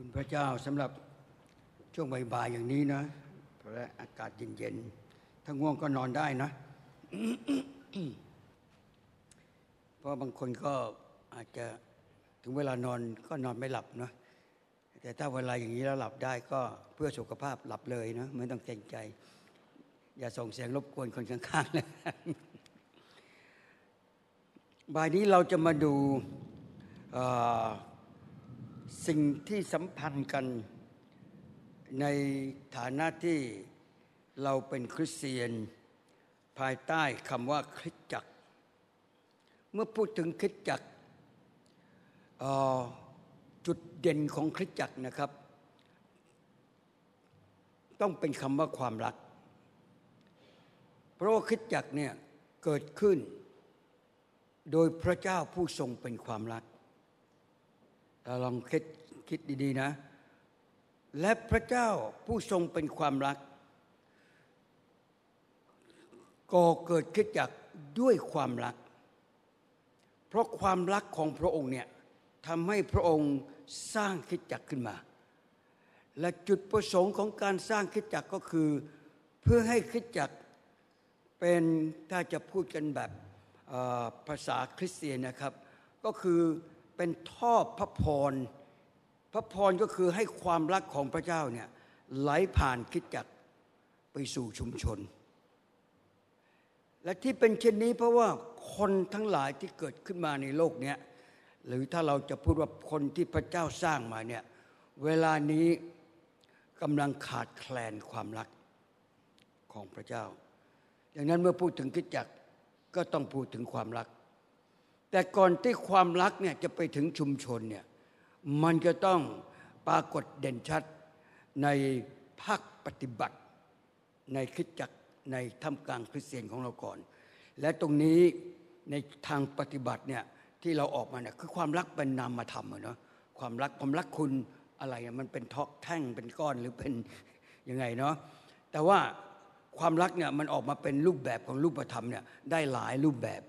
คุณพระเจ้าสำหรับช่วงบ่ายๆอย่างนี้นะเพราะอากาศเย็นๆถ้าง่วงก็นอนได้นะ เพราะบางคนก็อาจจะถึงเวลานอนก็นอนไม่หลับนะแต่ถ้าเวลาอย่างนี้แล้วหลับได้ก็เพื่อสุขภาพหลับเลยนะไม่ต้องเกรงใจ อย่าส่งเสียงรบกวนคนข้างๆเลยบ่ายนี้เราจะมาดูอ่อ สิ่งที่สัมพันธ์กันในฐานะที่เราเป็นคริสเตียน ภายใต้คำว่าคริสตจักร เมื่อพูดถึงคริสตจักรจุดเด่นของคริสตจักรนะครับ ต้องเป็นคำว่าความรัก เพราะว่าคริสตจักรเนี่ยเกิดขึ้น โดยพระเจ้าผู้ทรงเป็นความรัก เราลองคิดคิดดีๆนะ และพระเจ้าผู้ทรงเป็นความรักก่อเกิดขึ้นจากด้วยความรัก เพราะความรักของพระองค์เนี่ยทำให้พระองค์สร้างคิดจักรขึ้นมา และจุดประสงค์ของการสร้างคิดจักรก็คือ เพื่อให้คิดจักรเป็นถ้าจะพูดกันแบบภาษาคริสเตียนนะครับ ก็คือ เป็นท่อพระพร พระพรก็คือให้ความรักของพระเจ้าเนี่ยไหลผ่านคิดจักรไปสู่ชุมชน และที่เป็นเช่นนี้เพราะว่าคนทั้งหลายที่เกิดขึ้นมาในโลกเนี้ยหรือถ้าเราจะพูดว่าคนที่พระเจ้าสร้างมาเนี่ยเวลานี้กำลังขาดแคลนความรักของพระเจ้าดังนั้นเมื่อพูดถึงคิดจักรก็ต้องพูดถึงความรัก แต่ก่อนที่ความรักเนี่ยจะไปถึงชุมชนเนี่ยมันจะต้องปรากฏเด่นชัดในภาคปฏิบัติ ในคริสตจักในท่ามกลางคริสเตียนของเราก่อน และตรงนี้ในทางปฏิบัติเนี่ยที่เราออกมาเนี่ยคือความรักเป็นนามธรรมอเนาะความรักความรักคุณอะไรมันเป็นทอกแท่งเป็นก้อนหรือเป็นยังไงเนาะแต่ว่าความรักเนี่ยมันออกมาเป็นรูปแบบของรูปธรรมเนี่ยได้หลายรูปแบบ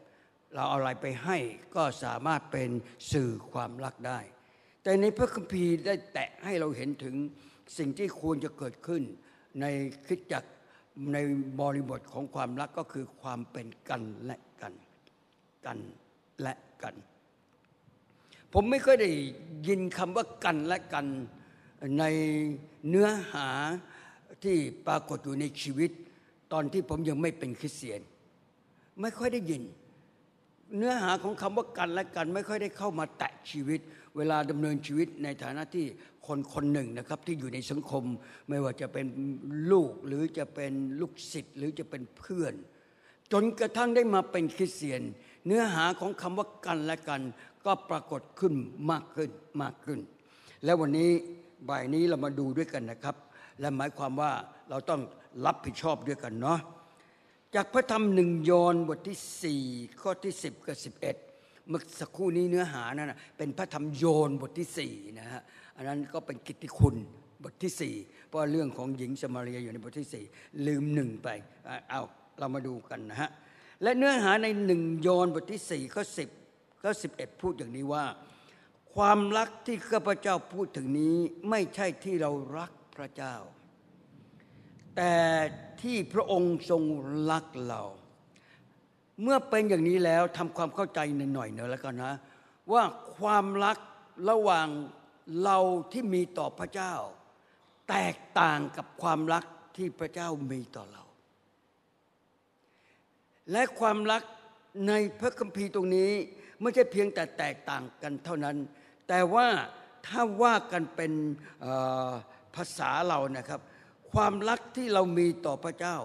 เราเอาอะไรไปให้ก็สามารถเป็นสื่อความรักได้ แต่ในพระคัมภีร์ได้แตะให้เราเห็นถึงสิ่งที่ควรจะเกิดขึ้น ในคริสตจักในบริบทของความรักก็คือความเป็นกันและกัน กันและกัน ผมไม่เคยได้ยินคำว่ากันและกันในเนื้อหาที่ปรากฏอยู่ในชีวิต ตอนที่ผมยังไม่เป็นคริสเตียน ไม่ค่อยได้ยิน เนื้อหาของคำว่ากันและกันไม่ค่อยได้เข้ามาแตะชีวิต เวลาดำเนินชีวิตในฐานะที่คนคนหนึ่งนะครับ ที่อยู่ในสังคมไม่ว่าจะเป็นลูกหรือจะเป็นลูกศิษย์หรือจะเป็นเพื่อน จนกระทั่งได้มาเป็นคริสเตียน เนื้อหาของคำว่ากันและกัน ก็ปรากฏขึ้นมากขึ้นมากขึ้น และวันนี้บ่ายนี้เรามาดูด้วยกันนะครับ และหมายความว่าเราต้องรับผิดชอบด้วยกันเนาะ จากพระธรรมหนึ่งโยอนบทที่ 4 ข้อที่ 10 กับ 11 เมื่อสักครู่นี้เนื้อหานั่นเป็นพระธรรมโยนบทที่ 4 นะฮะ อันนั้นก็เป็นกิตติคุณบทที่ 4 เพราะเรื่องของหญิงสมาเรียอยู่ในบทที่ 4 ลืมหนึ่งไป เอาเรามาดูกันนะฮะ และเนื้อหาในหนึ่งโยอนบทที่ 4 ข้อ 10 ข้อ 11 พูดอย่างนี้ว่า ความรักที่ข้าพเจ้าพูดถึงนี้ไม่ใช่ที่เรารักพระเจ้า แต่ที่พระองค์ทรงรักเรา เมื่อเป็นอย่างนี้แล้วทำความเข้าใจหน่อยๆเนอะแล้วกันนะ ว่าความรักระหว่างเราที่มีต่อพระเจ้า แตกต่างกับความรักที่พระเจ้ามีต่อเรา และความรักในพระคัมภีร์ตรงนี้ไม่ใช่เพียงแต่แตกต่างกันเท่านั้น แต่ว่าถ้าว่ากันเป็นภาษาเรานะครับ ความรักที่เรามีต่อพระเจ้า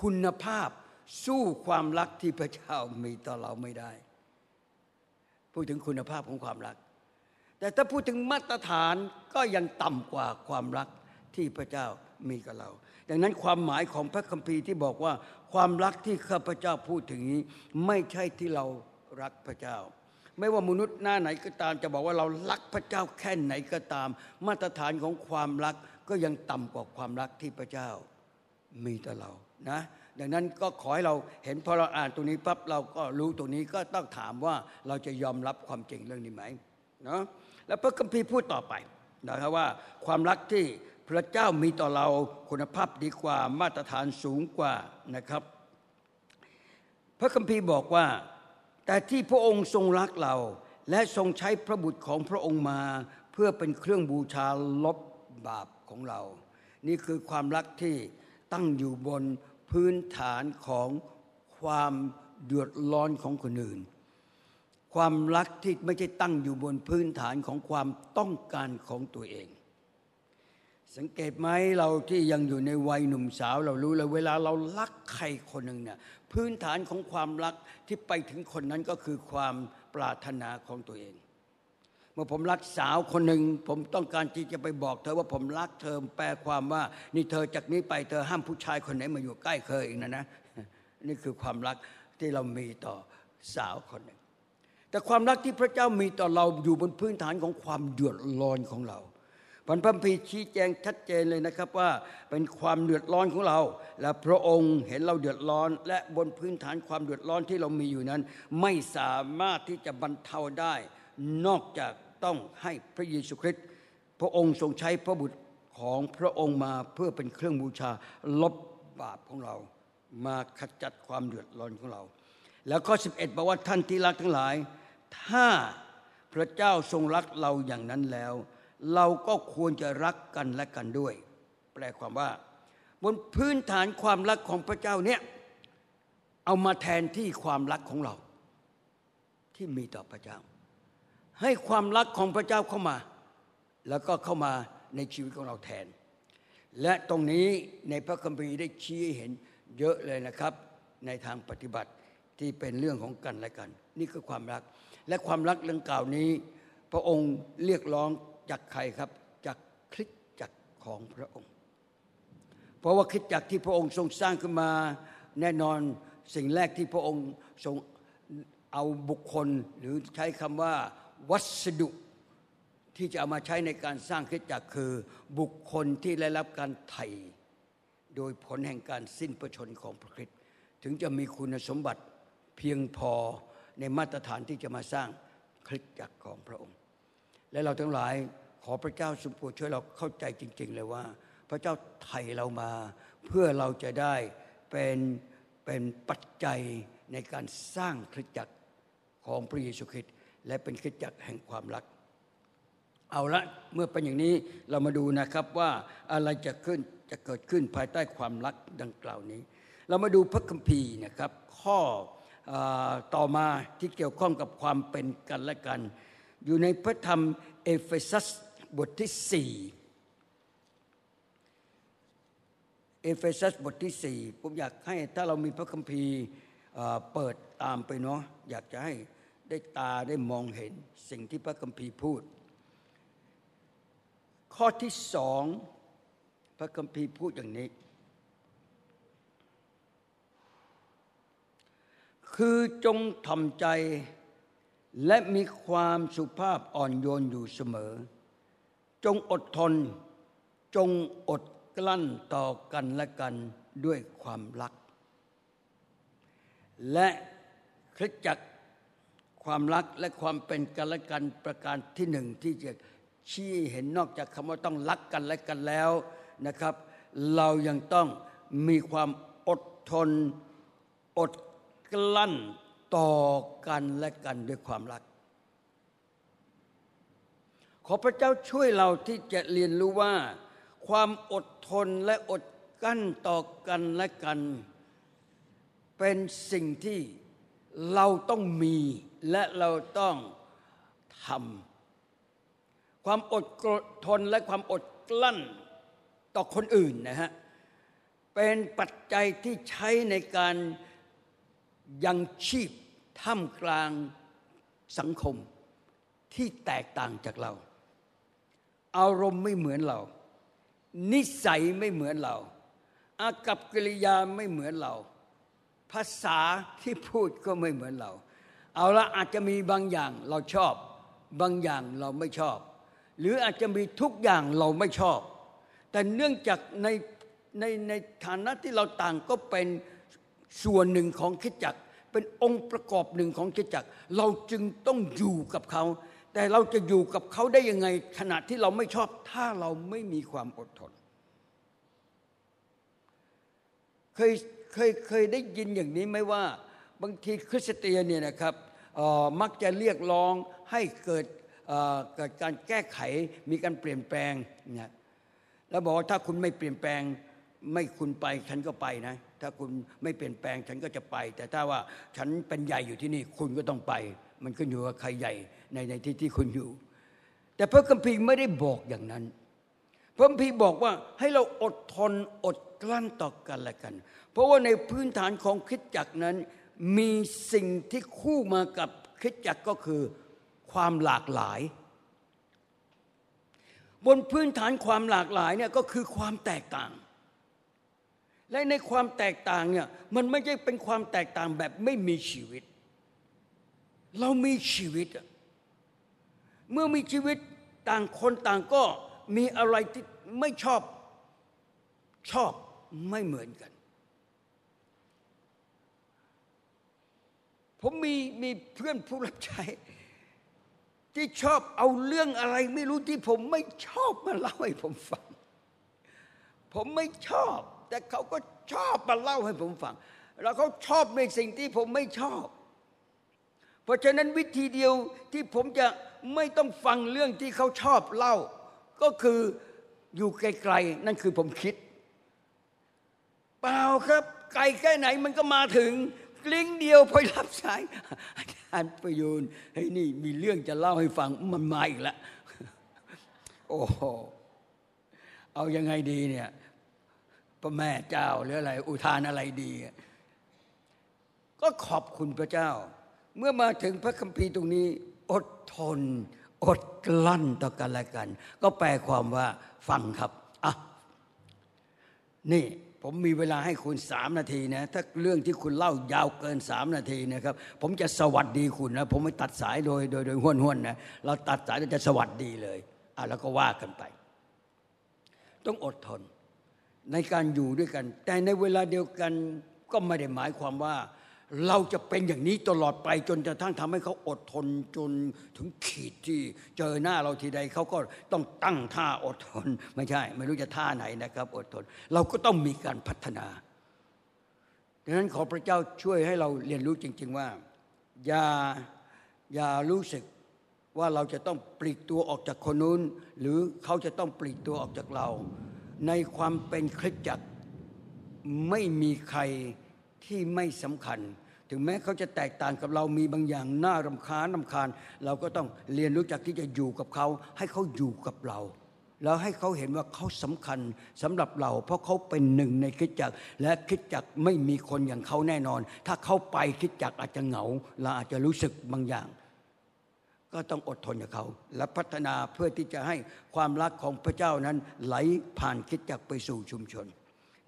คุณภาพสู้ความรักที่พระเจ้ามีต่อเราไม่ได้ พูดถึงคุณภาพของความรัก แต่ถ้าพูดถึงมาตรฐานก็ยังต่ำกว่าความรักที่พระเจ้ามีกับเรา ดังนั้นความหมายของพระคัมภีร์ที่บอกว่าความรักที่ข้าพเจ้าพูดถึงนี้ ไม่ใช่ที่เรารักพระเจ้า ไม่ว่ามนุษย์หน้าไหนก็ตาม จะบอกว่าเรารักพระเจ้าแค่ไหนก็ตาม มาตรฐานของความรัก ก็ยังต่ำกว่าความรักที่พระเจ้ามีต่อเรานะดังนั้นก็ขอให้เราเห็นพอเราอ่านตรงนี้ปั๊บเราก็รู้ตรงนี้ก็ต้องถามว่าเราจะยอมรับความจริงเรื่องนี้ไหมเนาะแล้วพระคัมภีร์พูดต่อไปนะครับว่าความรักที่พระเจ้ามีต่อเราคุณภาพดีกว่ามาตรฐานสูงกว่านะครับ พระคัมภีร์บอกว่า แต่ที่พระองค์ทรงรักเรา และทรงใช้พระบุตรของพระองค์มา เพื่อเป็นเครื่องบูชาลบบาป ของเรา นี่คือความรักที่ตั้งอยู่บนพื้นฐานของความเดือดร้อนของคนอื่น ความรักที่ไม่ใช่ตั้งอยู่บนพื้นฐานของความต้องการของตัวเอง สังเกตไหมเราที่ยังอยู่ในวัยหนุ่มสาวเรารู้เลยเวลาเรารักใครคนหนึ่งเนี่ยพื้นฐานของความรักที่ไปถึงคนนั้นก็คือความปรารถนาของตัวเอง เมื่อผมรักสาวคนหนึ่งผมต้องการที่จะไปบอกเธอว่าผมรักเธอแปลความว่า นี่เธอจากนี้ไปเธอห้ามผู้ชายคนไหนมาอยู่ใกล้เธออีกนะนะนี่คือความรักที่เรามีต่อสาวคนหนึ่ง แต่ความรักที่พระเจ้ามีต่อเราอยู่บนพื้นฐานของความเดือดร้อนของเราพันพระพีชี้แจงชัดเจนเลยนะครับว่าเป็นความเดือดร้อนของเรา และพระองค์เห็นเราเดือดร้อน และบนพื้นฐานความเดือดร้อนที่เรามีอยู่นั้น ไม่สามารถที่จะบรรเทาได้ นอกจาก ต้องให้พระเยซูคริสต์พระองค์ทรงใช้พระบุตรของพระองค์มาเพื่อเป็นเครื่องบูชาลบบาปของเรา มาขจัดความเดือดร้อนของเรา แล้วข้อ 11 บอกว่าท่านที่รักทั้งหลาย ถ้าพระเจ้าทรงรักเราอย่างนั้นแล้ว เราก็ควรจะรักกันและกันด้วย แปลความว่า บนพื้นฐานความรักของพระเจ้าเนี่ยเอามาแทนที่ความรักของเรา ที่มีต่อพระเจ้า ให้ความรักของพระเจ้าเข้ามา แล้วก็เข้ามาในชีวิตของเราแทน และตรงนี้ในพระคัมภีร์ได้ชี้ให้เห็นเยอะเลยนะครับ ในทางปฏิบัติที่เป็นเรื่องของกันและกัน นี่คือความรัก และความรักเรื่องกล่าวนี้ พระองค์เรียกร้องจากใครครับ จากคริสตจักรของพระองค์ เพราะว่าคริสตจักรที่พระองค์ทรงสร้างขึ้นมาแน่นอนสิ่งแรกที่พระองค์ทรงเอาบุคคลหรือใช้คำว่า วัสดุที่จะเอามาใช้ในการสร้างคริสตจักรคือบุคคลที่ได้รับการไถ่โดยผลแห่งการสิ้นประชนของพระคริสต์ถึงจะมีคุณสมบัติเพียงพอในมาตรฐานที่จะมาสร้างคริสตจักรของพระองค์ และเราทั้งหลายขอพระเจ้าทรงโปรดช่วยเราเข้าใจจริง ๆ เลยว่า พระเจ้าไถ่เรามา เพื่อเราจะได้เป็นเป็นปัจจัยในการสร้างคริสตจักรของพระเยซูคริสต์ และเป็นคริสตจักรแห่งความรัก เอาละเมื่อเป็นอย่างนี้เรามาดูนะครับว่าอะไรจะขึ้นจะเกิดขึ้นภายใต้ความรักดังกล่าวนี้ เรามาดูพระคัมภีร์นะครับ ข้ออต่อมาที่เกี่ยวข้องกับความเป็นกันและกัน อยู่ในพระธรรมเอเฟซัสบทที่ 4เอเฟซัสบทที่ 4 ผมอยากให้ถ้าเรามีพระคัมภีร์เปิดตามไปเนาะอยากจะให้ ได้ตาได้มองเห็นสิ่งที่พระคัมภีร์พูด ข้อที่สองพระคัมภีร์พูดอย่างนี้ คือจงทำใจและมีความสุภาพอ่อนโยนอยู่เสมอ จงอดทน จงอดกลั้นต่อกันและกันด้วยความรัก และคริสจักร ความรักและความเป็นกันและกันประการที่หนึ่งที่จะชี้เห็นนอกจากคำว่าต้องรักกันและกันแล้วนะครับ เรายังต้องมีความอดทนอดกลั้นต่อกันและกันด้วยความรัก ขอพระเจ้าช่วยเราที่จะเรียนรู้ว่า ความอดทนและอดกั้นต่อกันและกัน เป็นสิ่งที่เราต้องมี และเราต้องทำความอดทนและความอดกลั้นต่อคนอื่นนะฮะเป็นปัจจัยที่ใช้ในการยังชีพท่ามกลางสังคมที่แตกต่างจากเรา อารมณ์ไม่เหมือนเรา นิสัยไม่เหมือนเรา อากับกิริยาไม่เหมือนเรา ภาษาที่พูดก็ไม่เหมือนเรา เอาละอาจจะมีบางอย่างเราชอบ บางอย่างเราไม่ชอบ หรืออาจจะมีทุกอย่างเราไม่ชอบ แต่เนื่องจากในในในฐานะที่เราต่างก็เป็นส่วนหนึ่งของคริสตจักรเป็นองค์ประกอบหนึ่งของคริสตจักรเราจึงต้องอยู่กับเขา แต่เราจะอยู่กับเขาได้ยังไง ขณะที่เราไม่ชอบถ้าเราไม่มีความอดทนเคยเคยเคยได้ยินอย่างนี้ไหมว่า บางทีคริสเตียนเนี่ยนะครับมักจะเรียกร้องให้เกิดเกิดการแก้ไขมีการเปลี่ยนแปลงนะแล้วบอกว่าถ้าคุณไม่เปลี่ยนแปลงไม่คุณไปฉันก็ไปนะ ถ้าคุณไม่เปลี่ยนแปลงฉันก็จะไป แต่ถ้าว่าฉันเป็นใหญ่อยู่ที่นี่คุณก็ต้องไป มันขึ้นอยู่ว่าใครใหญ่ในในที่ที่คุณอยู่ แต่พระคัมภีร์ไม่ได้บอกอย่างนั้น พระคัมภีร์บอกว่าให้เราอดทนอดกลั้นต่อกันและกัน เพราะว่าในพื้นฐานของคิดจักนั้น มีสิ่งที่คู่มากับคิดจักก็คือความหลากหลาย บนพื้นฐานความหลากหลายเนี่ยก็คือความแตกต่าง และในความแตกต่างเนี่ยมันไม่ใช่เป็นความแตกต่างแบบไม่มีชีวิต เรามีชีวิต เมื่อมีชีวิตต่างคนต่างก็มีอะไรที่ไม่ชอบชอบไม่เหมือนกัน ผมมีมีเพื่อนผู้รับใช้ที่ชอบเอาเรื่องอะไรไม่รู้ที่ผมไม่ชอบมาเล่าให้ผมฟัง ผมไม่ชอบ แต่เขาก็ชอบมาเล่าให้ผมฟัง แล้วเขาชอบในสิ่งที่ผมไม่ชอบ เพราะฉะนั้นวิธีเดียวที่ผมจะไม่ต้องฟังเรื่องที่เขาชอบเล่า ก็คืออยู่ไกลๆนั่นคือผมคิด เปล่าครับ ไกลแค่ไหนมันก็มาถึง ลิ้งเดียวพอรับสายอาจารย์ประยูนเฮ้ยนี่มีเรื่องจะเล่าให้ฟังมันมาอีกแล้วโอ้เอายังไงดีเนี่ยพระแม่เจ้าหรืออะไร อุทานอะไรดี ก็ขอบคุณพระเจ้า เมื่อมาถึงพระคัมภีร์ตรงนี้ อดทน อดกลั้นต่อกันและกัน ก็แปลความว่าฟังครับอะนี่ ผมมีเวลาให้คุณสามนาทีนะ ถ้าเรื่องที่คุณเล่ายาวเกินสามนาทีนะครับ ผมจะสวัสดีคุณนะ ผมไม่ตัดสายโดยโดยโดยห้วนห้วนนะ เราตัดสายเราจะสวัสดีเลยอะแล้วก็ว่ากันไป ต้องอดทนในการอยู่ด้วยกัน แต่ในเวลาเดียวกันก็ไม่ได้หมายความว่า เราจะเป็นอย่างนี้ตลอดไปจนกระทั่งทำให้เขาอดทนจนถึงขีดที่เจอหน้าเราทีใดเขาก็ต้องตั้งท่าอดทน ไม่ใช่ ไม่รู้จะท่าไหนนะครับ อดทน เราก็ต้องมีการพัฒนาดังนั้นขอพระเจ้าช่วยให้เราเรียนรู้จริง ๆว่า อย่าอย่ารู้สึกว่าเราจะต้องปลีกตัวออกจากคนนู้น หรือเขาจะต้องปลีกตัวออกจากเรา ในความเป็นคริสตจักรไม่มีใคร ที่ไม่สำคัญ ถึงแม้เขาจะแตกต่างกับเรามีบางอย่างน่ารำคาญรำคาญ เราก็ต้องเรียนรู้จักที่จะอยู่กับเขา ให้เขาอยู่กับเรา แล้วให้เขาเห็นว่าเขาสำคัญสำหรับเรา เพราะเขาเป็นหนึ่งในคิดจักและคิดจักไม่มีคนอย่างเขาแน่นอน ถ้าเขาไปคิดจักอาจจะเหงาเราอาจจะรู้สึกบางอย่างก็ต้องอดทนกับเขา และพัฒนาเพื่อที่จะให้ความรักของพระเจ้านั้นไหลผ่านคิดจักไปสู่ชุมชน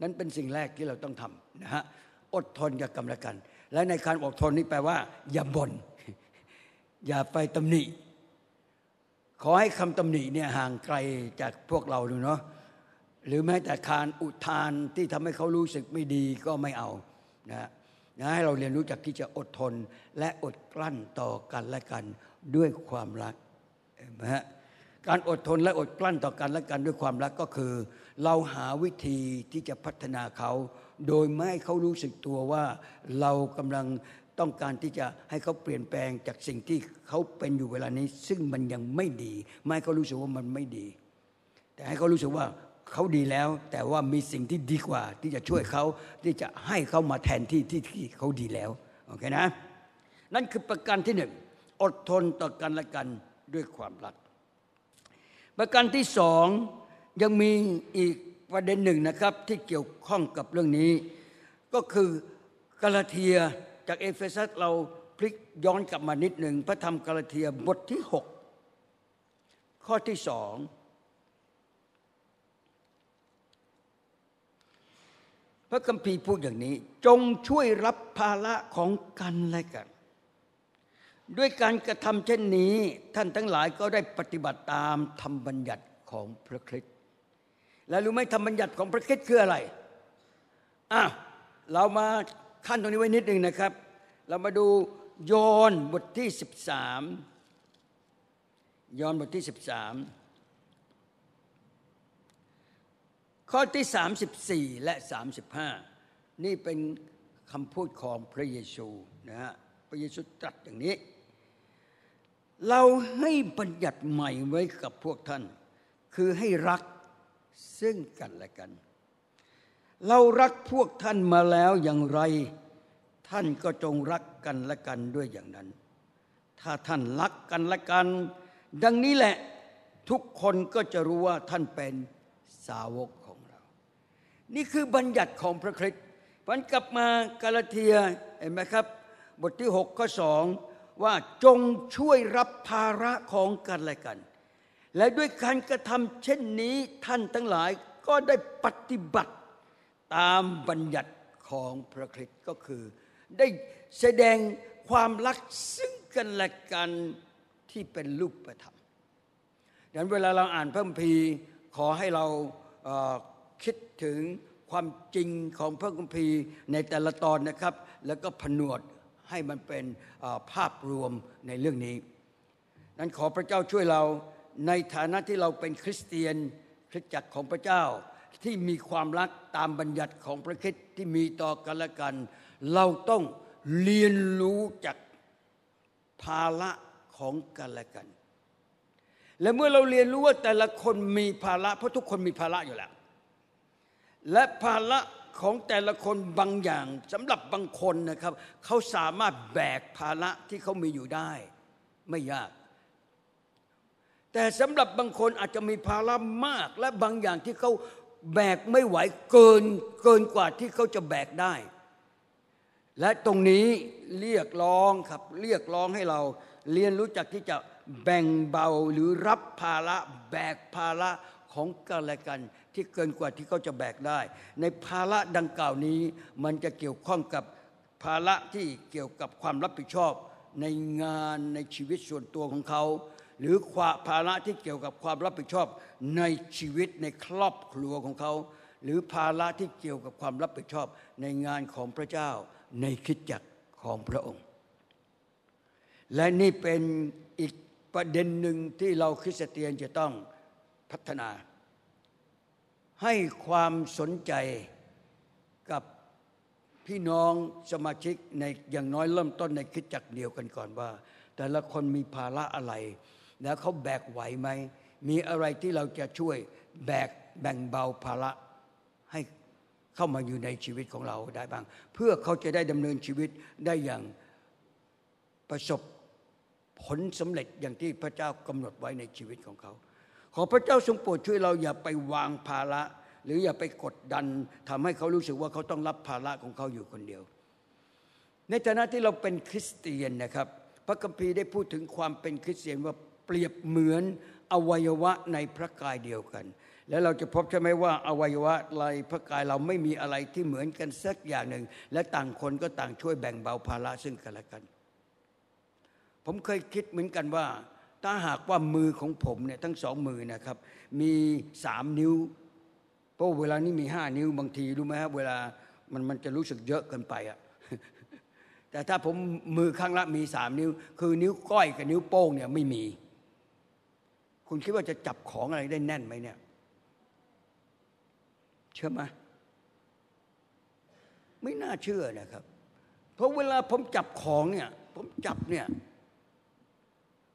นั้นเป็นสิ่งแรกที่เราต้องทำนะฮะ อดทนกับกันและกัน และในการอดทนนี้แปลว่า อย่าบน่นอย่าไปตำหนิ ขอให้คำตำหนิเนี่ยห่างไกลจากพวกเราดูเนาะหรือแม้แต่การอุทานที่ทำให้เขารู้สึกไม่ดีก็ไม่เอานะนะให้เราเรียนรู้จักที่จะอดทนและอดกลั้นต่อกันและกันด้วยความรักนะฮะการอดทนและอดกลั้นต่อกันและกันด้วยความรักก็คือ เราหาวิธีที่จะพัฒนาเขา โดยไม่ให้เขารู้สึกตัวว่าเรากำลังต้องการที่จะให้เขาเปลี่ยนแปลงจากสิ่งที่เขาเป็นอยู่เวลานี้ ซึ่งมันยังไม่ดี ไม่ให้เขารู้สึกว่ามันไม่ดี แต่ให้เขารู้สึกว่าเขาดีแล้ว แต่ว่ามีสิ่งที่ดีกว่า ที่จะช่วยเขาที่จะให้เขามาแทนที่ที่ที่เขาดีแล้วโอเคนะ นั่นคือประการที่หนึ่งอดทนต่อกันและกันด้วยความรัก ประการที่สองยังมีอีก ประเด็นหนึ่งนะครับที่เกี่ยวข้องกับเรื่องนี้ ก็คือกาลาเทียจากเอเฟซัสเราพลิกย้อนกลับมานิดหนึ่งพระธรรมกาลาเทียบทที่ 6 ข้อที่สองพระคัมภีร์พูดอย่างนี้ จงช่วยรับภาระของกันและกัน ด้วยการกระทำเช่นนี้ท่านทั้งหลายก็ได้ปฏิบัติตามธรรมบัญญัติของพระคริสต์ แล้วรู้ไหมธรรมบัญญัติของพระคิดคืออะไรอะเรามาขั้นตรงนี้ไว้นิดหนึ่งนะครับ เรามาดูโยนบทที่ 13ยอนบทที่ 13 ข้อที่ 34 และ 35 นี่เป็นคำพูดของพระเยซูนะฮะพระเยซูตรัสอย่างนี้ เราให้บัญญัติใหม่ไว้กับพวกท่าน คือให้รัก ซึ่งกันและกัน เรารักพวกท่านมาแล้วอย่างไร ท่านก็จงรักกันและกันด้วยอย่างนั้น ถ้าท่านรักกันและกัน ดังนี้แหละทุกคนก็จะรู้ว่าท่านเป็นสาวกของเรา นี่คือบัญญัติของพระคริสต์มันกลับมากาลาเทียเห็นไหมครับ บทที่6ข้อ2ว่าจงช่วยรับภาระของกันและกัน และด้วยการกระทำเช่นนี้ท่านทั้งหลายก็ได้ปฏิบัติตามบัญญัติของพระคริสต์ก็คือ ได้แสดงความรักซึ่งกันและกันที่เป็นรูปธรรมดังนั้นเวลาเราอ่านพระคัมภีร์ขอให้เราเคิดถึงความจริงของพระคัมภีร์ในแต่ละตอนนะครับ แล้วก็ผนวดให้มันเป็นภาพรวมในเรื่องนี้ นั้นขอพระเจ้าช่วยเรา ในฐานะที่เราเป็นคริสเตียนคริสตจักรของพระเจ้า ที่มีความรักตามบัญญัติของพระคริสต์ที่มีต่อกันและกัน เราต้องเรียนรู้จากภาระของกันและกัน และเมื่อเราเรียนรู้ว่าแต่ละคนมีภาระ เพราะทุกคนมีภาระอยู่แล้ว และภาระของแต่ละคนบางอย่างสำหรับบางคนนะครับ เขาสามารถแบกภาระที่เขามีอยู่ได้ ไม่ยาก แต่สำหรับบางคนอาจจะมีภาระมาก และบางอย่างที่เขาแบกไม่ไหวเกินเกินกว่าที่เขาจะแบกได้ และตรงนี้เรียกร้องครับเรียกร้องให้เราเรียนรู้จักที่จะแบ่งเบาหรือรับภาระแบกภาระของกันและกันที่เกินกว่าที่เขาจะแบกได้ ในภาระดังกล่าวนี้ มันจะเกี่ยวข้องกับภาระที่เกี่ยวกับความรับผิดชอบในงานในชีวิตส่วนตัวของเขา หรือความภาระที่เกี่ยวกับความรับผิดชอบในชีวิตในครอบครัวของเขา หรือภาระที่เกี่ยวกับความรับผิดชอบในงานของพระเจ้าในคิดจักรของพระองค์ และนี่เป็นอีกประเด็นหนึ่งที่เราคริสเตียนจะต้องพัฒนา ให้ความสนใจกับพี่น้องสมาชิกในอย่างน้อยเริ่มต้นในคิดจักรเดียวกันก่อนว่า แต่ละคนมีภาระอะไร แล้วเขาแบกไหวไหม มีอะไรที่เราจะช่วยแบกแบ่งเบาภาระให้เข้ามาอยู่ในชีวิตของเราได้บ้าง เพื่อเขาจะได้ดำเนินชีวิตได้อย่างประสบผลสำเร็จอย่างที่พระเจ้ากำหนดไว้ในชีวิตของเขา ขอพระเจ้าทรงโปรดช่วยเราอย่าไปวางภาระ หรืออย่าไปกดดันทำให้เขารู้สึกว่าเขาต้องรับภาระของเขาอยู่คนเดียว ในฐานะที่เราเป็นคริสเตียนนะครับ พระคัมภีร์ได้พูดถึงความเป็นคริสเตียนว่า เปรียบเหมือนอวัยวะในพระกายเดียวกัน แล้วเราจะพบใช่ไหมว่าอวัยวะในพระกายเราไม่มีอะไรที่เหมือนกันสักอย่างหนึ่ง และต่างคนก็ต่างช่วยแบ่งเบาภาระซึ่งกันและกัน ผมเคยคิดเหมือนกันว่าถ้าหากว่ามือของผมเนี่ยทั้งสองมือนะครับ มีสามนิ้วเพราะเวลานี้มีห้านิ้วบางทีรู้ไหมครับเวลามันมันจะรู้สึกเยอะเกินไปอะแต่ถ้าผมมือข้างละมีสามนิ้ว คือนิ้วก้อยกับนิ้วโป้งเนี่ยไม่มี คุณคิดว่าจะจับของอะไรได้แน่นไหมเนี่ย เชื่อไหมไม่น่าเชื่อนะครับ เพราะเวลาผมจับของเนี่ย ผมจับเนี่ย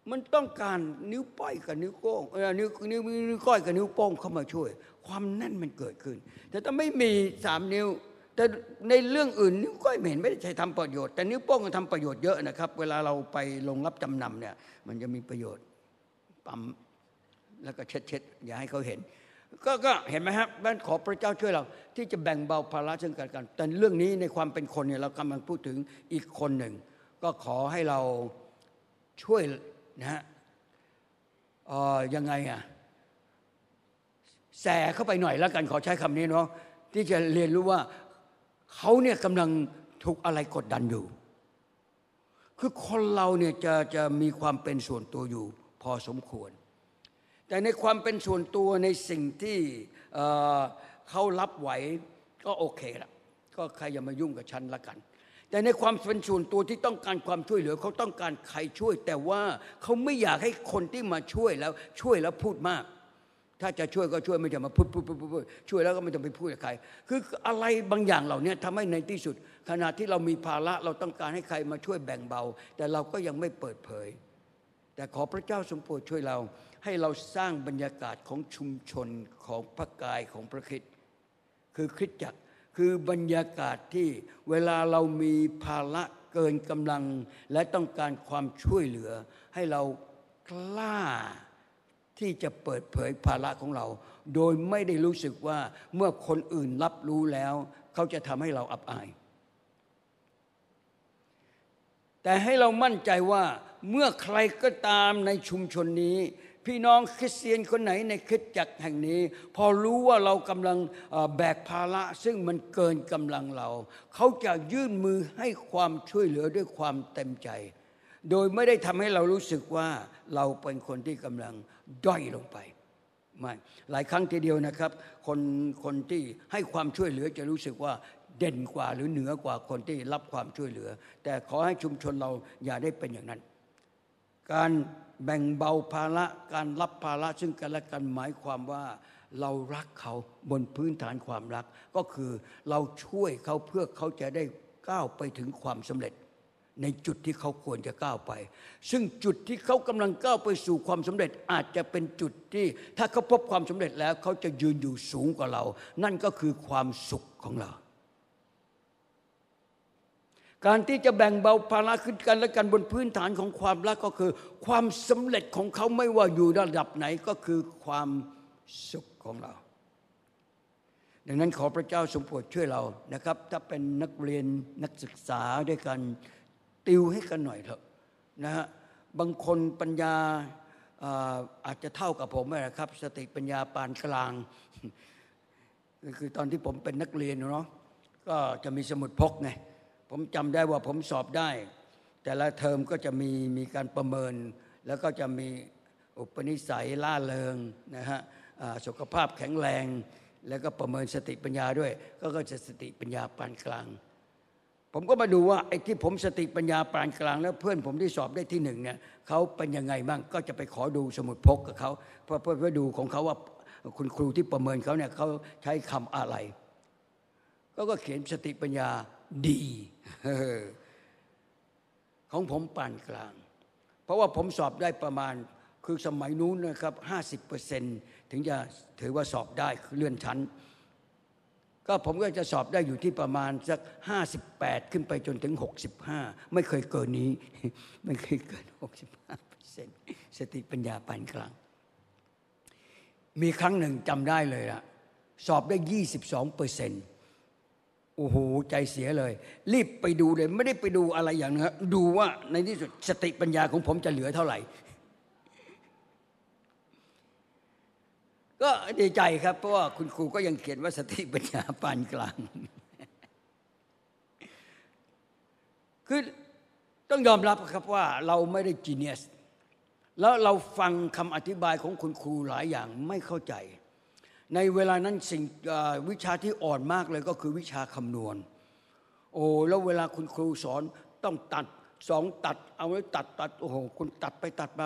มันต้องการนิ้วป้อยกับนิ้วโป้งเออนิ้วนิ้วนิ้วก้อยกับนิ้วโป้งเข้ามาช่วย ความแน่นมันเกิดขึ้น แต่ถ้าไม่มีสามนิ้ว แต่ในเรื่องอื่น นิ้วก้อยไม่เห็นไม่ได้ใช้ทำประโยชน์ แต่นิ้วโป้งมันทำประโยชน์เยอะนะครับ เวลาเราไปลงรับจำนำเนี่ย มันจะมีประโยชน์ปั๊ม แล้วก็เช็ดเช็ดอย่าให้เขาเห็น ก็ก็เห็นไหมครับบ้านขอพระเจ้าช่วยเรา ที่จะแบ่งเบาภาระซึ่งกันกัน แต่เรื่องนี้ในความเป็นคนเนี่ยเรากำลังพูดถึงอีกคนหนึ่ง ก็ขอให้เราช่วยนะฮะอ่อยังไงอะแสเข้าไปหน่อยแล้วกันขอใช้คำนี้เนาะที่จะเรียนรู้ว่าเขาเนี่ยกำลังถูกอะไรกดดันอยู่ คือคนเราเนี่ยจะจะมีความเป็นส่วนตัวอยู่ พอสมควร แต่ในความเป็นส่วนตัวในสิ่งที่เเขารับไหวก็โอเคละก็ใครอย่ามายุ่งกับฉันละกัน แต่ในความเป็นส่วนตัวที่ต้องการความช่วยเหลือเขาต้องการใครช่วย แต่ว่าเขาไม่อยากให้คนที่มาช่วยแล้วช่วยแล้วพูดมาก ถ้าจะช่วยก็ช่วยไม่จะมาพูดพูดพูดพูดช่วยแล้วก็ไม่ต้องไปพูดกับใคร คืออะไรบางอย่างเหล่านี้ทำให้ในที่สุด ขณะที่เรามีภาระเราต้องการให้ใครมาช่วยแบ่งเบา แต่เราก็ยังไม่เปิดเผย แต่ขอพระเจ้าทรงโปรดช่วยเรา ให้เราสร้างบรรยากาศของชุมชนของพระกายของพระคริสต์คือคริสตจักรคือบรรยากาศที่เวลาเรามีภาระเกินกำลัง และต้องการความช่วยเหลือ ให้เรากล้าที่จะเปิดเผยภาระของเรา โดยไม่ได้รู้สึกว่าเมื่อคนอื่นรับรู้แล้ว เขาจะทำให้เราอับอาย แต่ให้เรามั่นใจว่าเมื่อใครก็ตามในชุมชนนี้ พี่น้องคริสเตียนคนไหนในคริสตจักรแห่งนี้ พอรู้ว่าเรากำลังแบกภาระซึ่งมันเกินกำลังเรา เขาจะยื่นมือให้ความช่วยเหลือด้วยความเต็มใจ โดยไม่ได้ทำให้เรารู้สึกว่าเราเป็นคนที่กำลังด้อยลงไปไม่หลายครั้งทีเดียวนะครับ คนคนที่ให้ความช่วยเหลือจะรู้สึกว่าเด่นกว่าหรือเหนือกว่าคนที่รับความช่วยเหลือ แต่ขอให้ชุมชนเราอย่าได้เป็นอย่างนั้น การ แบ่งเบาภาระการรับภาระซึ่งกันและกันหมายความว่าเรารักเขาบนพื้นฐานความรัก ก็คือเราช่วยเขาเพื่อเขาจะได้ก้าวไปถึงความสำเร็จ ในจุดที่เขาควรจะก้าวไป ซึ่งจุดที่เขากำลังก้าวไปสู่ความสำเร็จอาจจะเป็นจุดที่ ถ้าเขาพบความสำเร็จแล้วเขาจะยืนอยู่สูงกว่าเรา นั่นก็คือความสุขของเรา การที่จะแบ่งเบาภาระขึ้นกันและกันบนพื้นฐานของความรักก็คือ ความสำเร็จของเขาไม่ว่าอยู่ระดับไหนก็คือความสุขของเรา ดังนั้นขอพระเจ้าทรงโปรดช่วยเรานะครับ ถ้าเป็นนักเรียนนักศึกษาด้วยกันติวให้กันหน่อยเถอะนะฮะบางคนปัญญาอาจจะเท่ากับผมนะครับ สติปัญญาปานกลางคือตอนที่ผมเป็นนักเรียนเนาะก็จะมีสมุดพกไง ผมจำได้ว่าผมสอบได้ แต่ละเทอมก็จะมีมีการประเมิน แล้วก็จะมีอุปนิสัยล่าเริงนะฮะสุขภาพแข็งแรง แล้วก็ประเมินสติปัญญาด้วยก็จะสติปัญญาปานกลาง ผมก็มาดูว่าไอ้ที่ผมสติปัญญาปานกลาง แล้วเพื่อนผมที่สอบได้ที่หนึ่งเนี่ยเขาเป็นยังไงบ้างก็จะไปขอดูสมุดพกกับเขาเพื่อเพื่อดูของเขาว่าคุณครูที่ประเมินเขาเนี่ยเขาใช้คำอะไร ก็ก็เขียนสติปัญญา ดีของผมปานกลาง เพราะว่าผมสอบได้ประมาณคือสมัยนู้นนะครับห้าสิบเปอร์เซ็นถึงจะถือว่าสอบได้เลื่อนชั้น ก็ผมก็จะสอบได้อยู่ที่ประมาณสักห้าสิบแปดขึ้นไปจนถึงหกสิบห้าไม่เคยเกินนี้ ไม่เคยเกินหกสิบห้าเปอร์เซ็นต์สติปัญญาปานกลาง มีครั้งหนึ่งจำได้เลยอะสอบได้ยี่สิบสองเปอร์เซ็นต์ โอ้โหใจเสียเลย รีบไปดูเลย ไม่ได้ไปดูอะไรอย่างนี้ดูว่าในที่สุดสติปัญญาของผมจะเหลือเท่าไหร่ ก็ดีใจครับ เพราะว่าคุณครูก็ยังเขียนว่าสติปัญญาปานกลาง คือต้องยอมรับครับว่าเราไม่ได้จีเนียส แล้วเราฟังคำอธิบายของคุณครูหลายอย่างไม่เข้าใจ ในเวลานั้นสิ่งวิชาที่อ่อนมากเลยก็คือวิชาคำนวณ โอ้แล้วเวลาคุณครูสอนต้องตัดสองตัด เอาไว้ตัดตัดโอ้โหคุณตัดไปตัดมา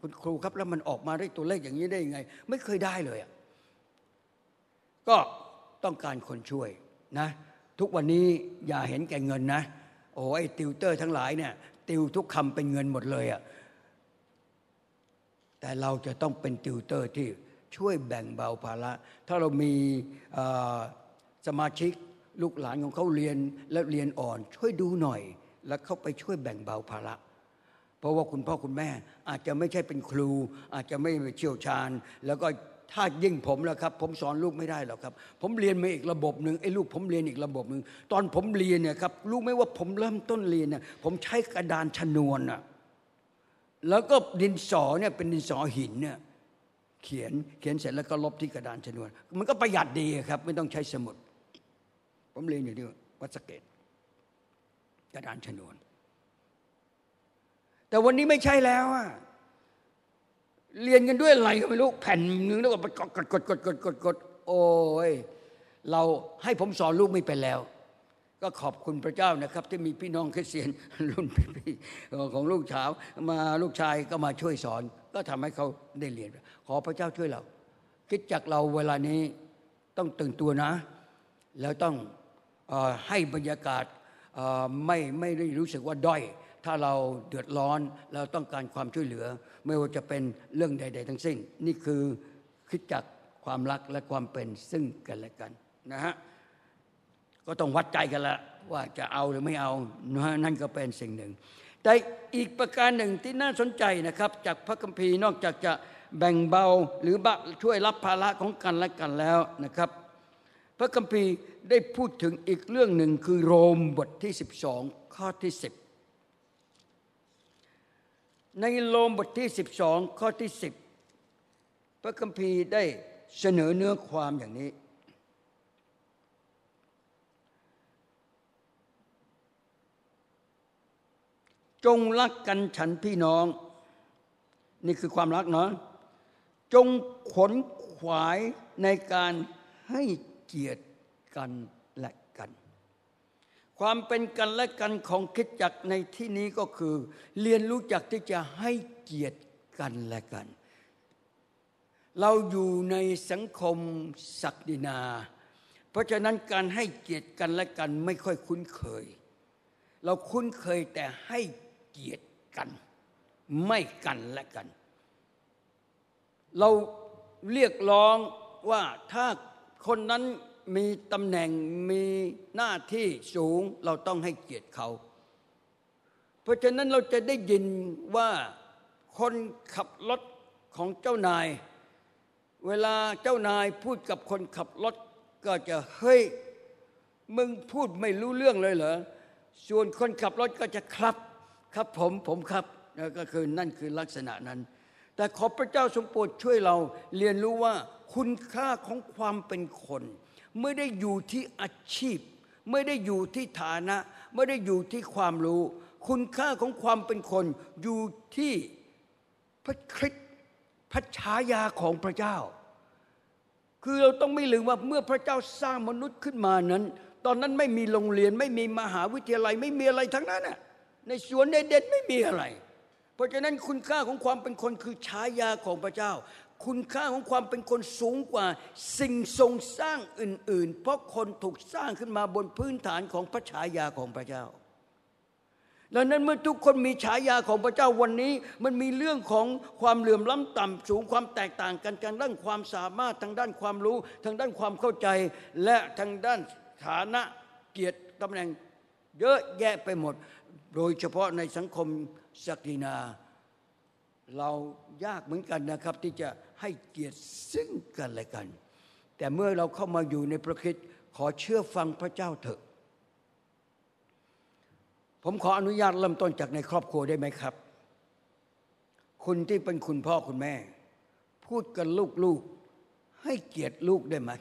คุณครูครับแล้วมันออกมาได้ตัวเลขอย่างนี้ได้ยังไง ไม่เคยได้เลยอะก็ต้องการคนช่วยนะทุกวันนี้อย่าเห็นแก่เงินนะ โอ้ไอ้ติวเตอร์ทั้งหลายเนี่ยติวทุกคำเป็นเงินหมดเลยอะแต่เราจะต้องเป็นติวเตอร์ที่ ช่วยแบ่งเบาภาระ ถ้าเรามีสมาชิกลูกหลานของเขาเรียนและเรียนอ่อน ช่วยดูหน่อย แล้วเขาไปช่วยแบ่งเบาภาระ เพราะว่าคุณพ่อคุณแม่อาจจะไม่ใช่เป็นครู อาจจะไม่เชี่ยวชาญ แล้วก็ถ้ายิ่งผมแล้วครับ ผมสอนลูกไม่ได้หรอกครับ ผมเรียนมาอีกระบบหนึ่งไอ้ลูกผมเรียนอีกระบบหนึ่งตอนผมเรียนเนี่ยครับลูกไม่ว่าผมเริ่มต้นเรียนเนี่ยผมใช้กระดานชนวนอะแล้วก็ดินสอเนี่ยเป็นดินสอหินเนี่ย เขียนเขียนเสร็จแล้วก็ลบที่กระดานชนวน มันก็ประหยัดดีครับ ไม่ต้องใช้สมุด ผมเรียนอยู่ที่วัดสเกตกระดานชนวน แต่วันนี้ไม่ใช่แล้วอะเรียนกันด้วยอะไรก็ไม่รู้แผ่นหนึ่งแล้วก็กดกดกดกดกดกดกดโอ้ยเราให้ผมสอนลูกไม่เป็นแล้ว ก็ขอบคุณพระเจ้านะครับ ที่มีพี่น้องคริสเตียนรุ่นพี่ของลูกสาวมาลูกชายก็มาช่วยสอน ก็ทำให้เขาได้เรียน ขอพระเจ้าช่วยเรา คิดจากเราเวลานี้ต้องตื่นตัวนะ แล้วต้องอให้บรรยากาศไม่ไม่ได้รู้สึกว่าด้อย ถ้าเราเดือดร้อนเราต้องการความช่วยเหลือ ไม่ว่าจะเป็นเรื่องใด ๆ ทั้งสิ้น นี่คือคิดจากความรักและความเป็นซึ่งกันและกันนะฮะก็ต้องวัดใจกันละว่าจะเอาหรือไม่เอานั่นก็เป็นสิ่งหนึ่ง แต่อีกประการหนึ่งที่น่าสนใจนะครับ จากพระคัมภีร์นอกจากจะแบ่งเบาหรือบะช่วยรับภาระของกันและกันแล้วนะครับ พระคัมภีร์ได้พูดถึงอีกเรื่องหนึ่งคือโรมบทที่ 12 ข้อที่ 10 ในโรมบทที่ 12 ข้อที่ 10 พระคัมภีร์ได้เสนอเนื้อความอย่างนี้ จงรักกันฉันพี่น้อง นี่คือความรักเนาะจงขนขวายในการให้เกียรติกันและกัน ความเป็นกันและกันของคิดจักในที่นี้ก็คือ เรียนรู้จักที่จะให้เกียรติกันและกัน เราอยู่ในสังคมศักดินา เพราะฉะนั้นการให้เกียรติกันและกันไม่ค่อยคุ้นเคย เราคุ้นเคยแต่ให้ เกียรติกัน ไม่กันและกัน เราเรียกร้องว่าถ้าคนนั้นมีตำแหน่งมีหน้าที่สูงเราต้องให้เกียรติเขา เพราะฉะนั้นเราจะได้ยินว่าคนขับรถของเจ้านาย เวลาเจ้านายพูดกับคนขับรถก็จะเฮ้ยมึงพูดไม่รู้เรื่องเลยเหรอส่วนคนขับรถก็จะครับ ครับผมผมครับนะก็คือนั่นคือลักษณะนั้น แต่ขอพระเจ้าทรงโปรดช่วยเราเรียนรู้ว่าคุณค่าของความเป็นคน ไม่ได้อยู่ที่อาชีพ ไม่ได้อยู่ที่ฐานะ ไม่ได้อยู่ที่ความรู้ คุณค่าของความเป็นคนอยู่ที่พระคริสต์พระฉายาของพระเจ้า คือเราต้องไม่ลืมว่าเมื่อพระเจ้าสร้างมนุษย์ขึ้นมานั้น ตอนนั้นไม่มีโรงเรียนไม่มีมหาวิทยาลัยไม่มีอะไรทั้งนั้นน่ะ ในสวนเด็ดไม่มีอะไร เพราะฉะนั้นคุณค่าของความเป็นคนคือฉายาของพระเจ้า คุณค่าของความเป็นคนสูงกว่าสิ่งทรงสร้างอื่น ๆ เพราะคนถูกสร้างขึ้นมาบนพื้นฐานของพระฉายาของพระเจ้าดังนั้นเมื่อทุกคนมีฉายาของพระเจ้าวันนี้ มันมีเรื่องของความเหลื่อมล้ำต่ำสูงความแตกต่างกันทางด้านความสามารถทางด้านความรู้ ทางด้านความเข้าใจ และทางด้านฐานะเกียรติตำแหน่ง เยอะแยะไปหมด โดยเฉพาะในสังคมศักดินา เรายากเหมือนกันนะครับ ที่จะให้เกียรติซึ่งกันและกัน แต่เมื่อเราเข้ามาอยู่ในพระคริสต์ขอเชื่อฟังพระเจ้าเถอะ ผมขออนุญาตเริ่มต้นจากในครอบครัวได้ไหมครับ คุณที่เป็นคุณพ่อคุณแม่ พูดกับลูกๆให้เกียรติลูกได้ไหม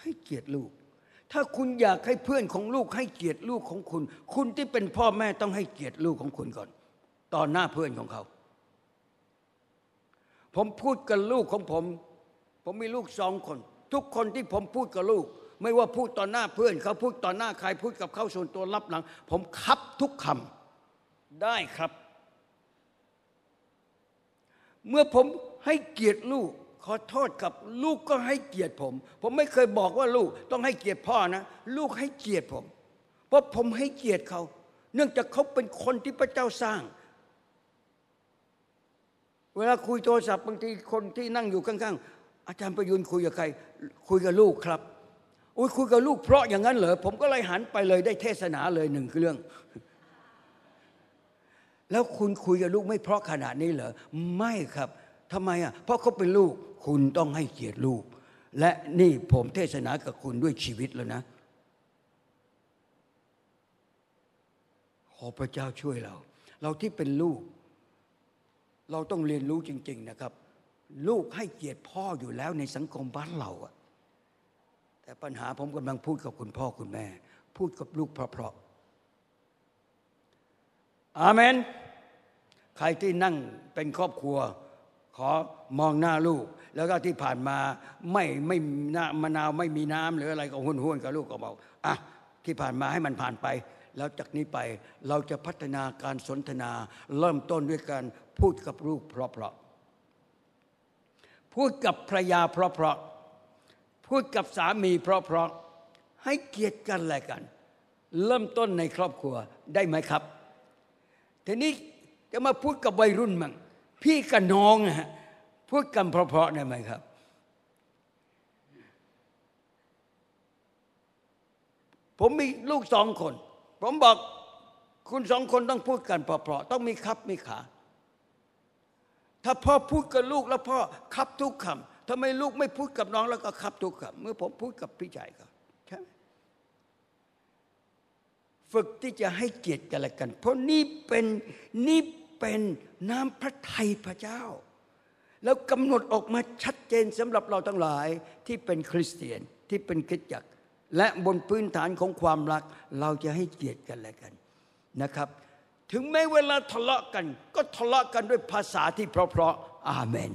ให้เกียรติลูก ถ้าคุณอยากให้เพื่อนของลูกให้เกียรติลูกของคุณ คุณที่เป็นพ่อแม่ต้องให้เกียรติลูกของคุณก่อนตอนหน้าเพื่อนของเขา ผมพูดกับลูกของผม ผมมีลูกสองคน ทุกคนที่ผมพูดกับลูก ไม่ว่าพูดต่อหน้าเพื่อน เขาพูดต่อหน้าใครพูดกับเขาส่วนตัวรับหลัง ผมคับทุกคำได้ครับ เมื่อผมให้เกียรติลูก ขอโทษกับลูกก็ให้เกียรติผม ผมไม่เคยบอกว่าลูกต้องให้เกียรติพ่อนะ ลูกให้เกียรติผม เพราะผมให้เกียรติเขา เนื่องจากเขาเป็นคนที่พระเจ้าสร้าง เวลาคุยโทรศัพท์บางทีคนที่นั่งอยู่ข้างๆ อาจารย์ประยุนคุยกับใคร คุยกับลูกครับอุ้ยคุยกับลูกเพราะอย่างนั้นเหรอผมก็เลยหันไปเลยได้เทศนาเลยหนึ่งเรื่อง แล้วคุณคุยกับลูกไม่เพราะขนาดนี้เหรอไม่ครับ ทำไมอะเพราะเขาเป็นลูกคุณต้องให้เกียรติลูก และนี่ผมเทศนากับคุณด้วยชีวิตแล้วนะ ขอพระเจ้าช่วยเรา เราที่เป็นลูก เราต้องเรียนรู้จริง ๆนะครับ ลูกให้เกียรติพ่ออยู่แล้วในสังคมบ้านเราอะแต่ปัญหาผมกำลังพูดกับคุณพ่อคุณแม่ พูดกับลูกเพราะๆอาเมน ใครที่นั่งเป็นครอบครัว ขอมองหน้าลูก แล้วก็ที่ผ่านมาไม่ไม่นามะนาวไม่มีน้ำหรืออะไรก็หุ่นหุ่นกับลูกก็บอกอะที่ผ่านมาให้มันผ่านไป แล้วจากนี้ไปเราจะพัฒนาการสนทนา เริ่มต้นด้วยการพูดกับลูกเพราะๆพูดกับภรรยาเพราะๆพูดกับสามีเพราะๆให้เกียรติกันแหละกัน เริ่มต้นในครอบครัวได้ไหมครับทีนี้จะมาพูดกับวัยรุ่นมั่ง พี่กับน้องนะฮะพูดกันเพราะๆได้ไหมครับ ผมมีลูกสองคน ผมบอกคุณสองคนต้องพูดกันเพราะๆต้องมีคับมีขา ถ้าพ่อพูดกับลูกแล้วพ่อคับทุกคำทำไมลูกไม่พูดกับน้องแล้วก็คับทุกคำเมื่อผมพูดกับพี่ชายก็ใช่ไหมฝึกที่จะให้เกียรติกันและกัน เพราะนี่เป็นนี่ เป็นน้ำพระทัยพระเจ้า แล้วกำหนดออกมาชัดเจนสำหรับเราทั้งหลายที่เป็นคริสเตียนที่เป็นคริสตจักร และบนพื้นฐานของความรัก เราจะให้เกียรติกันและกันนะครับ ถึงแม้เวลาทะเลาะกัน ก็ทะเลาะกันด้วยภาษาที่เพราะๆอาเมน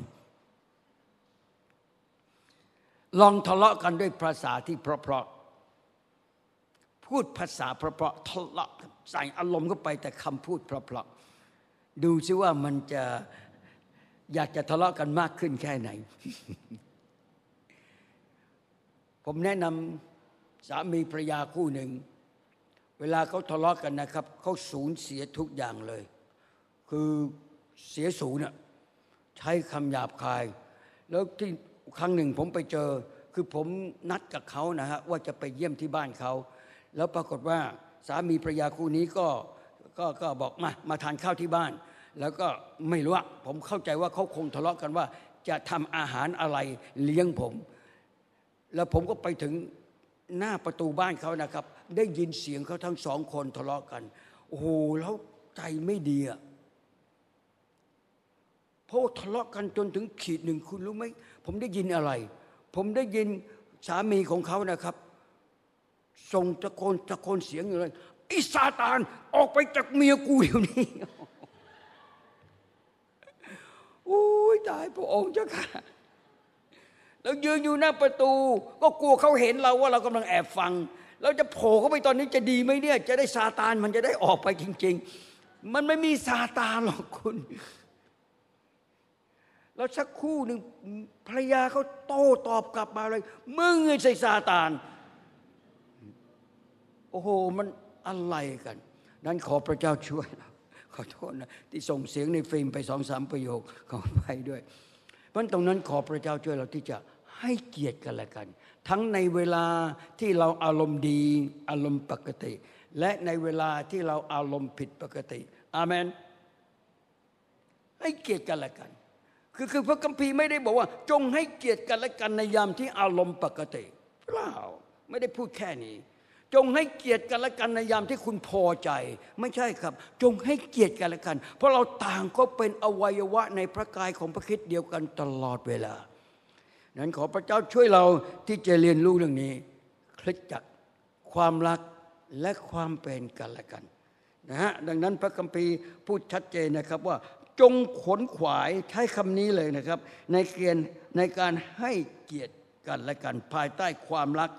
ลองทะเลาะกันด้วยภาษาที่เพราะๆพูดภาษาเพราะๆทะเลาะใส่อารมณ์เข้าไปแต่คำพูดเพราะๆ ดูซิว่ามันจะอยากจะทะเลาะกันมากขึ้นแค่ไหน ผมแนะนำสามีภรรยาคู่หนึ่ง เวลาเขาทะเลาะกันนะครับเขาสูญเสียทุกอย่างเลย คือเสียศูนย์ใช้คำหยาบคาย แล้วที่ครั้งหนึ่งผมไปเจอ คือผมนัดกับเขานะฮะว่าจะไปเยี่ยมที่บ้านเขา แล้วปรากฏว่าสามีภรรยาคู่นี้ก็ ก็ก็บอกมามาทานข้าวที่บ้าน แล้วก็ไม่รู้ว่าผมเข้าใจว่าเขาคงทะเลาะกันว่า จะทำอาหารอะไรเลี้ยงผม แล้วผมก็ไปถึงหน้าประตูบ้านเขานะครับ ได้ยินเสียงเขาทั้งสองคนทะเลาะกันโอ้โหแล้วใจไม่ดีอะเพราะทะเลาะกันจนถึงขีดหนึ่งคุณรู้ไหมผมได้ยินอะไร ผมได้ยินสามีของเขานะครับส่งตะโกนตะโกนเสียงอยู่เลย ไอ้ซาตานออกไปจากเมียกูเดี๋ยวนี้โอ้ยตายพระองค์เจ้าค่ะแล้วยืนอยู่หน้าประตู ก็กลัวเขาเห็นเราว่าเรากำลังแอบฟัง เราจะโผล่เข้าไปตอนนี้จะดีไหมเนี่ย จะได้ซาตานมันจะได้ออกไปจริง ๆ มันไม่มีซาตานหรอกคุณแล้วสักคู่หนึ่งภรรยาเขาโต้ตอบกลับมาเลยมึงไอ้ใส่ซาตาน โอ้โหมัน อะไรกัน นั้นขอพระเจ้าช่วยเราขอโทษนะที่ส่งเสียงในฟิล์มไปสองสามประโยคขอไปด้วย เพราะตรงนั้นขอพระเจ้าช่วยเราที่จะให้เกียรติกันและกัน ทั้งในเวลาที่เราอารมณ์ดีอารมณ์ปกติ และในเวลาที่เราอารมณ์ผิดปกติ อาเมน ให้เกียรติกันและกัน คือคือพระคัมภีร์ไม่ได้บอกว่า จงให้เกียรติกันและกันในยามที่อารมณ์ปกติเปล่าไม่ได้พูดแค่นี้ จงให้เกียรติกันและกันในยามที่คุณพอใจ ไม่ใช่ครับ จงให้เกียรติกันและกัน เพราะเราต่างก็เป็นอวัยวะในพระกายของพระคิดเดียวกันตลอดเวลา นั้นขอพระเจ้าช่วยเราที่จะเรียนรู้เรื่องนี้คลิกจากความรักและความเป็นกันและกันนะฮะดังนั้นพระคัมภีร์พูดชัดเจนนะครับว่าจงขนขวายใช้คำนี้เลยนะครับ ในเกียนในการให้เกียรติกันและกัน ภายใต้ความรัก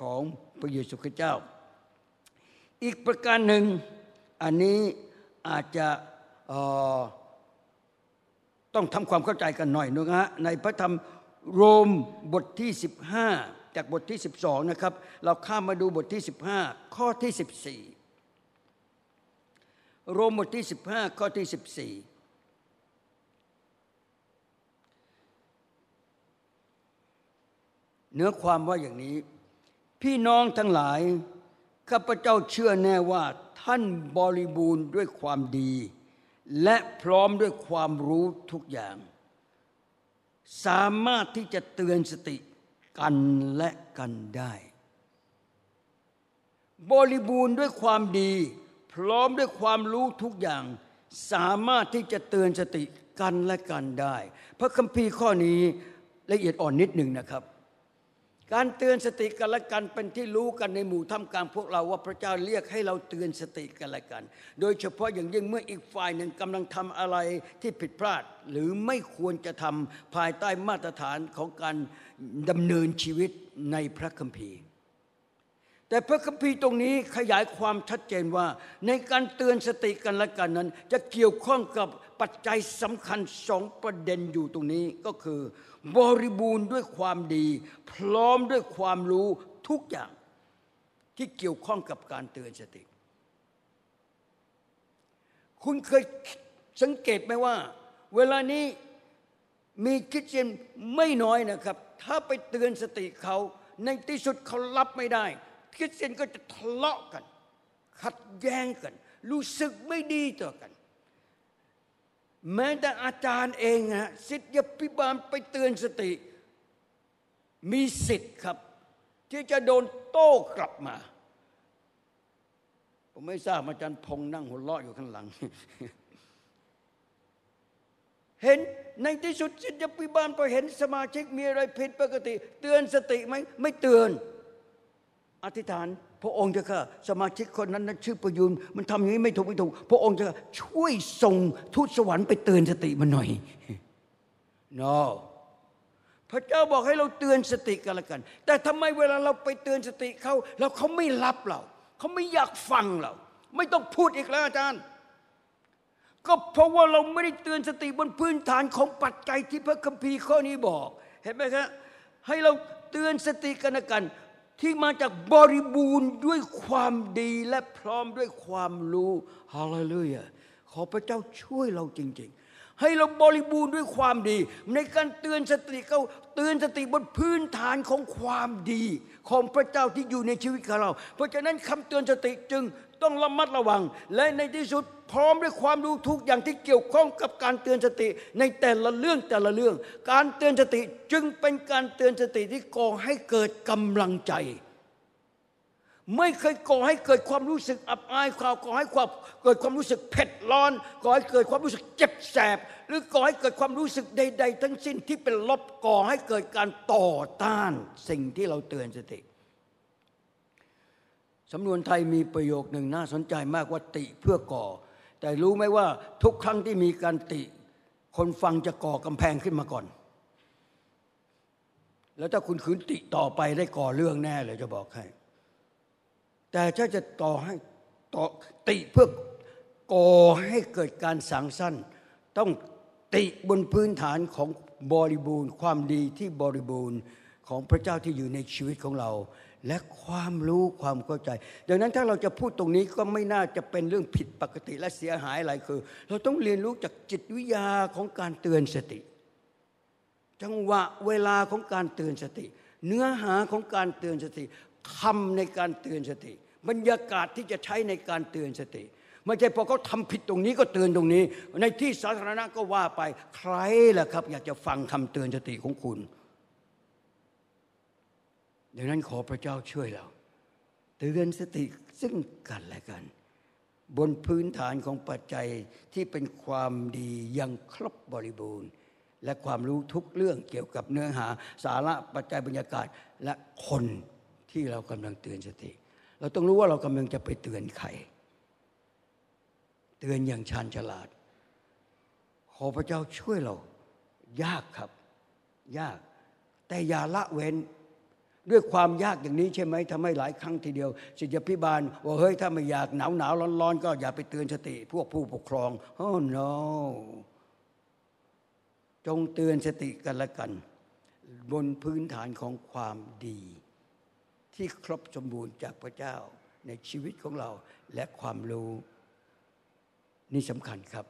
ของ พระเยซูคริสต์เจ้า อีกประการหนึ่งอันนี้อาจจะต้องทำความเข้าใจกันหน่อยนึงฮะในพระธรรมโรมบทที่ 15 จากบทที่ 12 นะครับ เราข้ามมาดูบทที่ 15 ข้อที่ 14 โรมบทที่ 15 ข้อที่ 14เนื้อความว่าอย่างนี้ พี่น้องทั้งหลาย ข้าพเจ้าเชื่อแน่ว่าท่านบริบูรณ์ด้วยความดี และพร้อมด้วยความรู้ทุกอย่าง สามารถที่จะเตือนสติกันและกันได้ บริบูรณ์ด้วยความดี พร้อมด้วยความรู้ทุกอย่าง สามารถที่จะเตือนสติกันและกันได้ พระคัมภีร์ข้อนี้ละเอียดอ่อนนิดหนึ่งนะครับ การเตือนสติกันและกันเป็นที่รู้กันในหมู่ท่ามกลางพวกเราว่าพระเจ้าเรียกให้เราเตือนสติกันและกัน โดยเฉพาะอย่างยิ่งเมื่ออีกฝ่ายหนึ่งกำลังทำอะไรที่ผิดพลาด หรือไม่ควรจะทำภายใต้มาตรฐานของการดำเนินชีวิตในพระคัมภีร์ แต่พระคัมภีร์ตรงนี้ขยายความชัดเจนว่า ในการเตือนสติกันและกันนั้น จะเกี่ยวข้องกับปัจจัยสำคัญสองประเด็นอยู่ตรงนี้ก็คือ บริบูรณ์ด้วยความดี พร้อมด้วยความรู้ทุกอย่างที่เกี่ยวข้องกับการเตือนสติ คุณเคยสังเกตไหมว่า เวลานี้มีคริสเตียนไม่น้อยนะครับ ถ้าไปเตือนสติเขาในที่สุดเขารับไม่ได้คริสเตียนก็จะทะเลาะกัน ขัดแย้งกัน รู้สึกไม่ดีต่อกัน แม้แต่อาจารย์เองนะสิทธิพิบาลไปเตือนสติ มีสิทธิ์ครับ ที่จะโดนโต้กลับมา ผมไม่ทราบอาจารย์พงนั่งหัวเราะอยู่ข้างหลัง เห็นในที่สุดสิทธิพิบาลพอเห็นสมาชิกมีอะไรผิดปกติ เตือนสติไหมไม่เตือน อธิษฐาน พระองค์จะค่ะสมาชิกคนนั้นนะชื่อประยุนมันทำอย่างนี้ไม่ถูกไม่ถูก พระองค์จะช่วยส่งทูตสวรรค์ไปเตือนสติมันหน่อย no พระเจ้าบอกให้เราเตือนสติกันละกัน แต่ทำไมเวลาเราไปเตือนสติเขาแล้วเขาไม่รับเรา เขาไม่อยากฟังเรา ไม่ต้องพูดอีกแล้วอาจารย์ ก็เพราะว่าเราไม่ได้เตือนสติบนพื้นฐานของปัจจัยที่พระคัมภีร์ข้อนี้บอก เห็นไหมครับให้เราเตือนสติกันละกัน ที่มาจากบริบูรณ์ด้วยความดีและพร้อมด้วยความรู้ฮาเลลูยาขอพระเจ้าช่วยเราจริง ๆ ให้เราบริบูรณ์ด้วยความดี ในการเตือนสติเขาเตือนสติบนพื้นฐานของความดีของพระเจ้าที่อยู่ในชีวิตของเรา เพราะฉะนั้นคำเตือนสติจึงต้องระมัดระวัง และในที่สุด พร้อมด้วยความรู้ทุกอย่างที่เกี่ยวข้องกับการเตือนสติ ในแต่ละเรื่องแต่ละเรื่อง การเตือนสติจึงเป็นการเตือนสติที่ก่อให้เกิดกำลังใจ ไม่เคยก่อให้เกิดความรู้สึกอับอายข่าวก่อให้ความเกิดความรู้สึกเผ็ดร้อนก่อให้เกิดความรู้สึกเจ็บแสบ หรือก่อให้เกิดความรู้สึกใด ๆ ทั้งสิ้นที่เป็นลบก่อให้เกิดการต่อต้านสิ่งที่เราเตือนสติสำนวนไทยมีประโยคหนึ่งน่าสนใจมากว่าติเพื่อก่อ แต่รู้ไหมว่าทุกครั้งที่มีการติ คนฟังจะก่อกำแพงขึ้นมาก่อน แล้วถ้าคุณขืนติต่อไปได้ก่อเรื่องแน่เลยจะบอกให้ แต่ถ้าจะต่อให้ต่อติเพื่อก่อให้เกิดการสังสั้นต้องติบนพื้นฐานของบริบูรณ์ ความดีที่บริบูรณ์ของพระเจ้าที่อยู่ในชีวิตของเรา และความรู้ความเข้าใจ ดังนั้นถ้าเราจะพูดตรงนี้ก็ไม่น่าจะเป็นเรื่องผิดปกติและเสียหายอะไรคือ เราต้องเรียนรู้จากจิตวิทยาของการเตือนสติ จังหวะเวลาของการเตือนสติ เนื้อหาของการเตือนสติคำในการเตือนสติ บรรยากาศที่จะใช้ในการเตือนสติไม่ใช่พอเขาทำผิดตรงนี้ก็เตือนตรงนี้ ในที่สาธารณะก็ว่าไปใครล่ะครับ อยากจะฟังคำเตือนสติของคุณ ดังนั้นขอพระเจ้าช่วยเราเตือนสติซึ่งกันและกัน บนพื้นฐานของปัจจัยที่เป็นความดียังครบบริบูรณ์ และความรู้ทุกเรื่องเกี่ยวกับเนื้อหาสาระปัจจัยบรรยากาศและคนที่เรากำลังเตือนสติ เราต้องรู้ว่าเรากำลังจะไปเตือนใครเตือนอย่างชาญฉลาด ขอพระเจ้าช่วยเรา ยากครับ ยาก แต่อย่าละเว้น ด้วยความยากอย่างนี้ใช่ไหมทำให้หลายครั้งทีเดียว สิทธิพิบาลว่าเฮ้ยถ้าไม่อยากหนาวหนาวร้อนร้อนก็อย่าไปเตือนสติ พวกผู้ปกครองโอ้ no จงเตือนสติกันละกัน บนพื้นฐานของความดี ที่ครบสมบูรณ์จากพระเจ้าในชีวิตของเราและความรู้นี่สำคัญครับ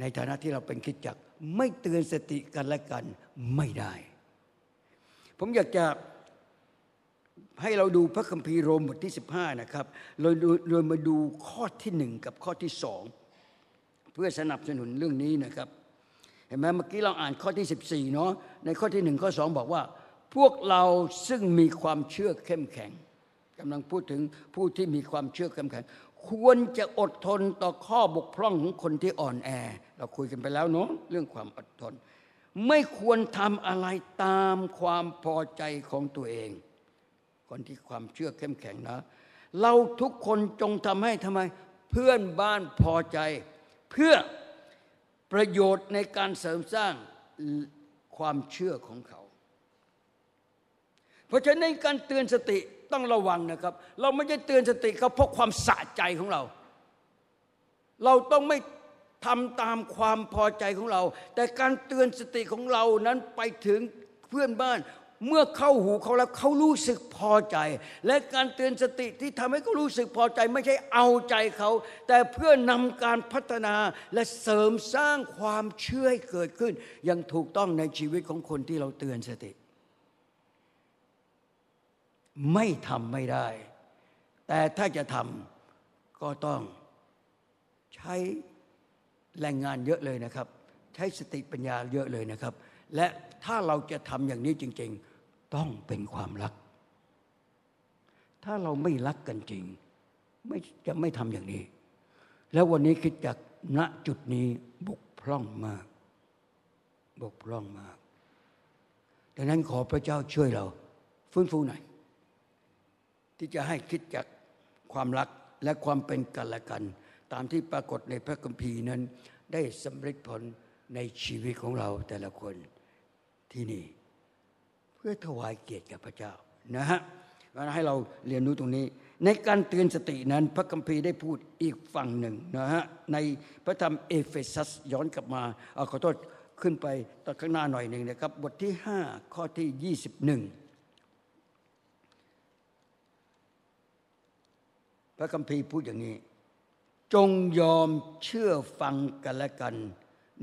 ในฐานะที่เราเป็นคิดจักไม่เตือนสติกันและกันไม่ได้ ผมอยากจะให้เราดูพระคัมภีร์โรมบทที่ 15 นะครับเราเรามาดูข้อที่หนึ่งกับข้อที่สองเพื่อสนับสนุนเรื่องนี้นะครับ เห็นไหมเมื่อกี้เราอ่านข้อที่ 14 เนาะในข้อที่หนึ่งข้อสองบอกว่า พวกเราซึ่งมีความเชื่อเข้มแข็งกำลังพูดถึงผู้ที่มีความเชื่อเข้มแข็ง ควรจะอดทนต่อข้อบกพร่องของคนที่อ่อนแอ เราคุยกันไปแล้วเนาะเรื่องความอดทน ไม่ควรทำอะไรตามความพอใจของตัวเอง คนที่ความเชื่อเข้มแข็งนะ เราทุกคนจงทำให้ทำไม เพื่อนบ้านพอใจ เพื่อประโยชน์ในการเสริมสร้างความเชื่อของเขา เพราะฉะนั้นการเตือนสติต้องระวังนะครับ เราไม่ใช่เตือนสติเขาเพราะความสะใจของเรา เราต้องไม่ ทำตามความพอใจของเรา แต่การเตือนสติของเรานั้นไปถึงเพื่อนบ้าน เมื่อเข้าหูเขาแล้วเขารู้สึกพอใจ และการเตือนสติที่ทำให้เขารู้สึกพอใจไม่ใช่เอาใจเขา แต่เพื่อนำการพัฒนาและเสริมสร้างความเชื่อให้เกิดขึ้น อย่างถูกต้องในชีวิตของคนที่เราเตือนสติ ไม่ทำไม่ได้ แต่ถ้าจะทำก็ต้องใช้ แรงงานเยอะเลยนะครับ ใช้สติปัญญาเยอะเลยนะครับ และถ้าเราจะทำอย่างนี้จริง ๆ ต้องเป็นความรัก ถ้าเราไม่รักกันจริง ไม่จะไม่ทำอย่างนี้ แล้ววันนี้คิดจากณจุดนี้บกพร่องมาก บกพร่องมากดังนั้นขอพระเจ้าช่วยเรา ฟื้นฟูหน่อยที่จะให้คิดจากความรักและความเป็นกันและกัน ตามที่ปรากฏในพระคัมภีร์นั้น ได้สำเร็จผลในชีวิตของเราแต่ละคนที่นี่ เพื่อถวายเกียรติแก่พระเจ้านะฮะให้เราเรียนรู้ตรงนี้ ในการเตือนสตินั้นพระคัมภีร์ได้พูดอีกฝั่งหนึ่งนะฮะในพระธรรมเอเฟซัสย้อนกลับมาเอาขอโทษขึ้นไปตอนข้างหน้าหน่อยหนึ่งนะครับ บทที่ 5 ข้อที่ 21 พระคัมภีร์พูดอย่างนี้ จงยอมเชื่อฟังกันและกัน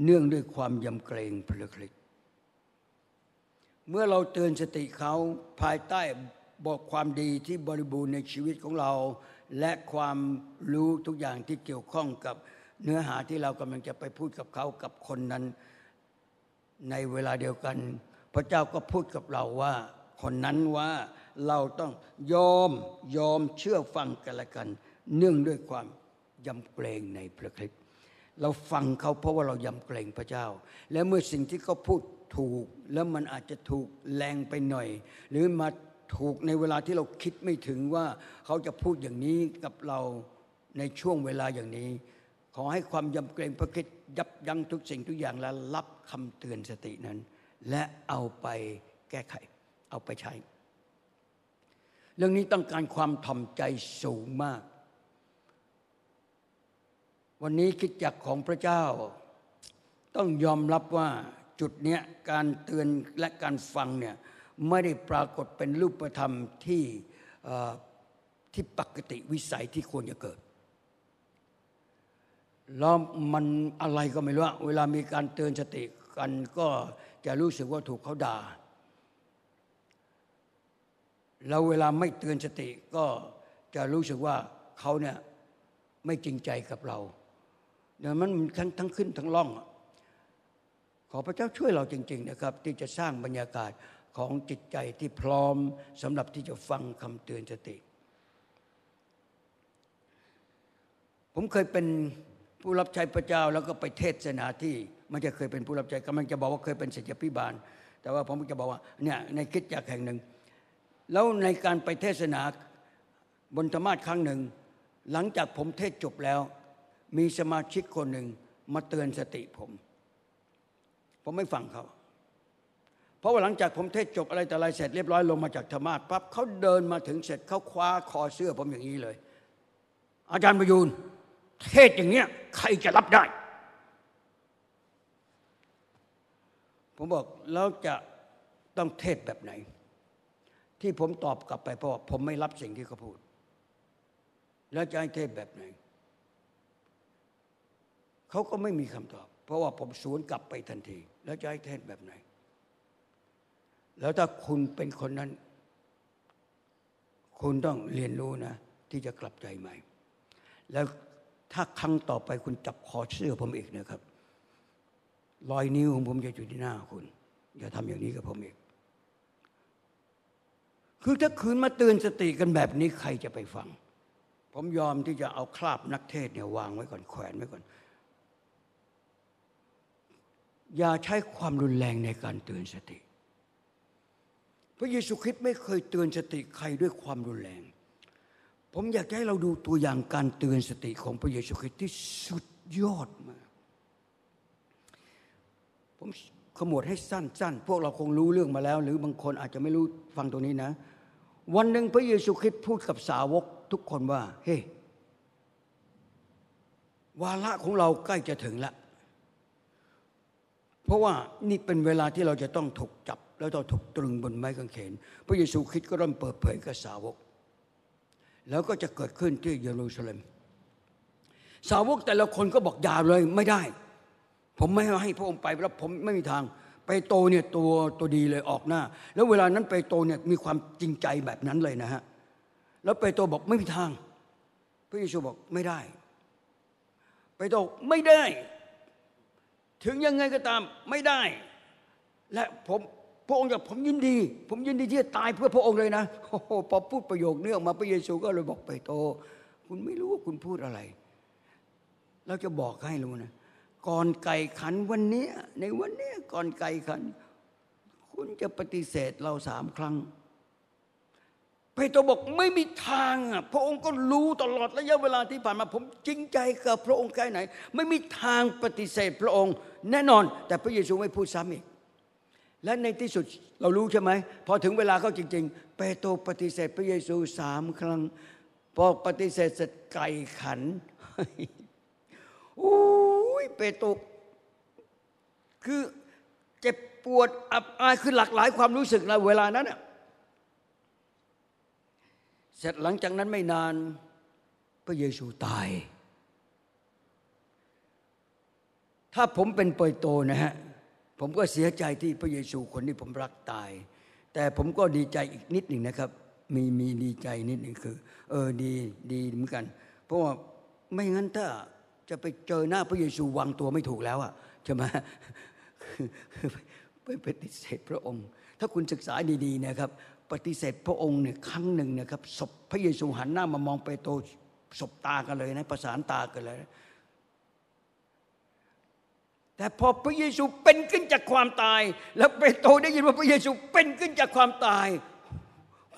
เนื่องด้วยความยำเกรงพระคริสต์เมื่อเราเตือนสติเขาภายใต้บอกความดีที่บริบูรณ์ในชีวิตของเรา และความรู้ทุกอย่างที่เกี่ยวข้องกับเนื้อหาที่เรากำลังจะไปพูดกับเขากับคนนั้น ในเวลาเดียวกัน พระเจ้าก็พูดกับเราว่า คนนั้นว่าเราต้องยอมยอมเชื่อฟังกันและกัน เนื่องด้วยความ ยำเกรงในพระคริสต์เราฟังเขาเพราะว่าเรายำเกรงพระเจ้า และเมื่อสิ่งที่เขาพูดถูกแล้วมันอาจจะถูกแรงไปหน่อย หรือมาถูกในเวลาที่เราคิดไม่ถึงว่าเขาจะพูดอย่างนี้กับเราในช่วงเวลาอย่างนี้ ขอให้ความยำเกรงพระคิดยับยั้งทุกสิ่งทุกอย่างและรับคำเตือนสตินั้น และเอาไปแก้ไข เอาไปใช้ เรื่องนี้ต้องการความถ่อมใจสูงมาก วันนี้คิดจักของพระเจ้า ต้องยอมรับว่าจุดเนี้ยการเตือนและการฟังเนี่ยไม่ได้ปรากฏเป็นรูปธรรมที่ที่ปกติวิสัยที่ควรจะเกิดแล้วมันอะไรก็ไม่รู้เวลามีการเตือนสติกันก็จะรู้สึกว่าถูกเขาด่า แล้วเวลาไม่เตือนสติก็จะรู้สึกว่าเขาเนี่ยไม่จริงใจกับเรา เดี๋ยวมันทั้งทั้งขึ้นทั้งล่อง ขอพระเจ้าช่วยเราจริง ๆ นะครับ ที่จะสร้างบรรยากาศของจิตใจที่พร้อมสำหรับที่จะฟังคำเตือนสติ ผมเคยเป็นผู้รับใช้พระเจ้าแล้วก็ไปเทศนาที่มันจะเคยเป็นผู้รับใช้กำลังจะบอกว่าเคยเป็นศิษยพิบาล แต่ว่าผมจะบอกว่าเนี่ยในคิดจากแห่งหนึ่ง แล้วในการไปเทศนาบนธรรมาสครั้งหนึ่ง หลังจากผมเทศจบแล้ว มีสมาชิกคนหนึ่งมาเตือนสติผม ผมไม่ฟังเขาเพราะว่าหลังจากผมเทศจบอะไรแต่อะไรเสร็จเรียบร้อยลงมาจากธรรมาสปั๊บเขาเดินมาถึงเสร็จเขาคว้าคอเสื้อผมอย่างนี้เลย อาจารย์ประยูนเทศอย่างเงี้ยใครจะรับได้ ผมบอกแล้วจะต้องเทศแบบไหน ที่ผมตอบกลับไปเพราะผมไม่รับสิ่งที่เขาพูด แล้วจะให้เทศแบบไหน เขาก็ไม่มีคำตอบ เพราะว่าผมสวนกลับไปทันที แล้วจะให้เทศแบบไหน แล้วถ้าคุณเป็นคนนั้น คุณต้องเรียนรู้นะ ที่จะกลับใจใหม่ แล้วถ้าครั้งต่อไปคุณจับคอเสื้อผมอีกนะครับ รอยนิ้วของผมจะอยู่ที่หน้าคุณ อย่าทำอย่างนี้กับผมอีกคือถ้าคืนมาเตือนสติกันแบบนี้ใครจะไปฟัง ผมยอมที่จะเอาคราบนักเทศเนี่ยวางไว้ก่อนแขวนไว้ก่อน อย่าใช้ความรุนแรงในการเตือนสติ พระเยซูคริสต์ไม่เคยเตือนสติใครด้วยความรุนแรง ผมอยากให้เราดูตัวอย่างการเตือนสติของพระเยซูคริสต์ที่สุดยอดมาก ผมขมวดให้สั้นๆ พวกเราคงรู้เรื่องมาแล้ว หรือบางคนอาจจะไม่รู้ฟังตรงนี้นะ วันหนึ่งพระเยซูคริสต์พูดกับสาวกทุกคนว่า เฮ้ hey, วาระของเราใกล้จะถึงแล้ว เพราะว่านี่เป็นเวลาที่เราจะต้องถูกจับ แล้วต้องถูกตรึงบนไม้กางเขน พระเยซูคริสต์ก็เริ่มเปิดเผยกับสาวก แล้วก็จะเกิดขึ้นที่เยรูซาเล็ม สาวกแต่ละคนก็บอกอย่าเลยไม่ได้ ผมไม่ให้พระองค์ไปแล้วผมไม่มีทางไปโตเนี่ยตัวตัวดีเลยออกหน้า แล้วเวลานั้นไปโตเนี่ยมีความจริงใจแบบนั้นเลยนะฮะแล้วไปโตบอกไม่มีทาง พระเยซูบอกไม่ได้ ไปโตไม่ได้ ถึงยังไงก็ตามไม่ได้ และผมพระองค์บอกผมยินดี ผมยินดีที่จะตายเพื่อพระองค์เลยนะโอ้โหพอพูดประโยคนี้ออกมาพระเยซูก็เลยบอกไปโต คุณไม่รู้ว่าคุณพูดอะไรเราจะบอกให้รู้นะก่อนไก่ขันวันนี้ ในวันนี้ก่อนไก่ขัน คุณจะปฏิเสธเราสามครั้งเปโตรบอกไม่มีทางอะพระองค์ก็รู้ตลอดระยะเวลาที่ผ่านมา ผมจริงใจกับพระองค์แค่ไหน ไม่มีทางปฏิเสธพระองค์ แน่นอน แต่พระเยซูไม่พูดซ้ำอีก และในที่สุดเรารู้ใช่ไหมพอถึงเวลาเขาจริง ๆ เปโตรปฏิเสธพระเยซูสามครั้งพอปฏิเสธเสร็จไก่ขันโอ้ยเปโตรคือเจ็บปวดอับอายคือหลากหลายความรู้สึกในเวลานั้นเสร็จหลังจากนั้นไม่นาน พระเยซูตาย ถ้าผมเป็นเปโตนะฮะผมก็เสียใจที่พระเยซูคนที่ผมรักตาย แต่ผมก็ดีใจอีกนิดหนึ่งนะครับ มีมีดีใจนิดหนึ่งคือ เออดีดีเหมือนกัน เพราะว่าไม่งั้นถ้าจะไปเจอหน้าพระเยซูวางตัวไม่ถูกแล้วอะใช่ไหมไปปฏิเสธพระองค์ ถ้าคุณศึกษาดีๆนะครับ ปฏิเสธพระองค์เนี่ยครั้งหนึ่งนะครับศพพระเยซูหันหน้ามามองเปโตศพตากันเลยนะประสานตากันเลย แต่พอพระเยซูเป็นขึ้นจากความตาย แล้วเปโตรได้ยินว่าพระเยซูเป็นขึ้นจากความตาย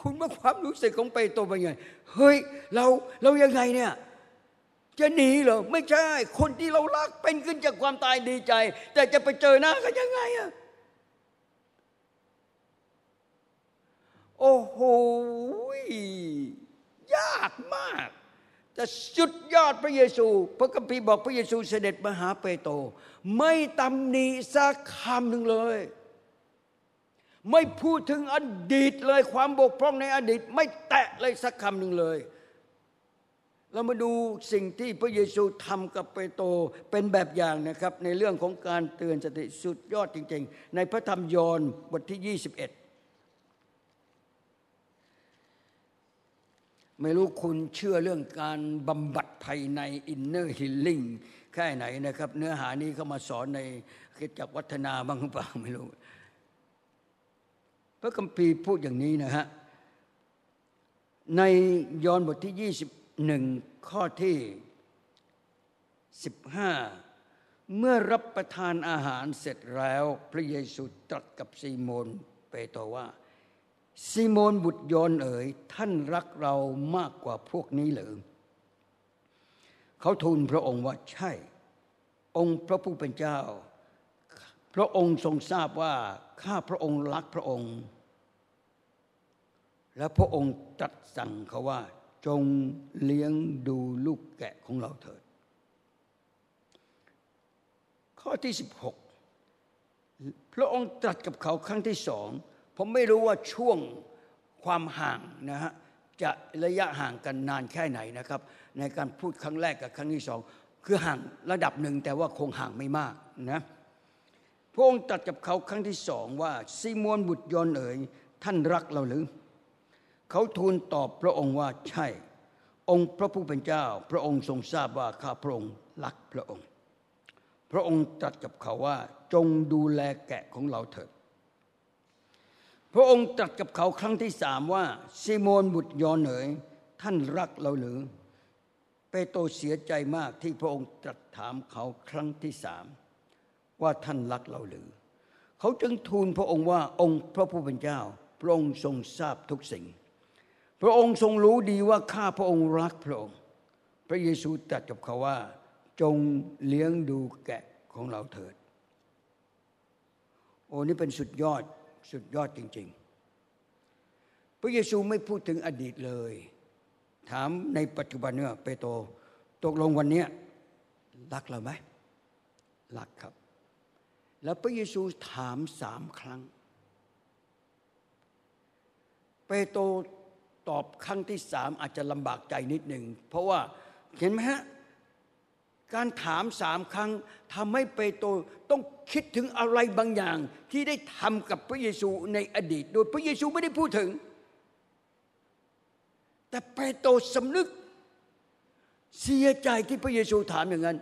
คุณว่าความรู้สึกของเปโตรเป็นไงเฮ้ยเราเรายังไงเนี่ยจะหนีเหรอไม่ใช่ คนที่เรารักเป็นขึ้นจากความตายดีใจ แต่จะไปเจอหน้ากันยังไงอะโอ้โหยากมาก แต่สุดยอดพระเยซู พระคัมภีร์บอกพระเยซูเสด็จมาหาเปโตรไม่ตำหนิสักคำหนึ่งเลย ไม่พูดถึงอดีตเลยความบกพร่องในอดีต ไม่แตะเลยสักคำหนึ่งเลย เรามาดูสิ่งที่พระเยซูทำกับเปโตรเป็นแบบอย่างนะครับ ในเรื่องของการเตือนสติสุดยอดจริง ๆ ในพระธรรมยอห์นบทที่ 21 ไม่รู้คุณเชื่อเรื่องการบำบัดภายใน inner healing แค่ไหนนะครับ เนื้อหานี้เขามาสอนในคริสตจักรวัฒนาบ้างหรือเปล่าไม่รู้ พระคัมภีร์พูดอย่างนี้นะฮะ ในยอห์นบทที่ 21 ข้อที่ 15 เมื่อรับประทานอาหารเสร็จแล้ว พระเยซูตรัสกับซีโมนเปโตรว่า ซิโมนบุตรยนเอ๋ยท่านรักเรามากกว่าพวกนี้หรือเขาทูลพระองค์ว่าใช่ องค์พระผู้เป็นเจ้า พระองค์ทรงทราบว่าข้าพระองค์รักพระองค์ และพระองค์ตรัสสั่งเขาว่า จงเลี้ยงดูลูกแกะของเราเถิด ข้อที่ 16 พระองค์ตรัสกับเขาครั้งที่สอง ผมไม่รู้ว่าช่วงความห่างนะฮะจะระยะห่างกันนานแค่ไหนนะครับ ในการพูดครั้งแรกกับครั้งที่สองคือห่างระดับหนึ่งแต่ว่าคงห่างไม่มากนะพระองค์ตรัสกับเขาครั้งที่สองว่าซีมวนบุตรยนเอ๋ยท่านรักเราหรือ เขาทูลตอบพระองค์ว่าใช่ องค์พระผู้เป็นเจ้า พระองค์ทรงทราบว่าข้าพระองค์รักพระองค์ พระองค์ตรัสกับเขาว่าจงดูแลแกะของเราเถิด พระองค์ตรัสกับเขาครั้งที่สามว่าซิโมนบุตรยอนเอ๋ยท่านรักเราหรือ เปโตรเสียใจมากที่พระองค์ตรัสถามเขาครั้งที่สามว่าท่านรักเราหรือ เขาจึงทูลพระองค์ว่าองค์พระผู้เป็นเจ้า พระองค์ทรงทราบทุกสิ่ง พระองค์ทรงรู้ดีว่าข้าพระองค์รักพระองค์ พระเยซูตรัสกับเขาว่า จงเลี้ยงดูแกะของเราเถิด โอ้นี่เป็นสุดยอด สุดยอดจริง ๆ พระเยซูไม่พูดถึงอดีตเลย ถามในปัจจุบันเนี่ยเปโตรตกลงวันนี้รักเราไหมรักครับ แล้วพระเยซูถามสามครั้ง เปโตรตอบครั้งที่สามอาจจะลำบากใจนิดหนึ่ง เพราะว่าเห็นไหมฮะ การถามสามครั้งทำให้เปโตรต้องคิดถึงอะไรบางอย่าง ที่ได้ทำกับพระเยซูในอดีต โดยพระเยซูไม่ได้พูดถึง แต่เปโตรสำนึกเสียใจที่พระเยซูถามอย่างนั้น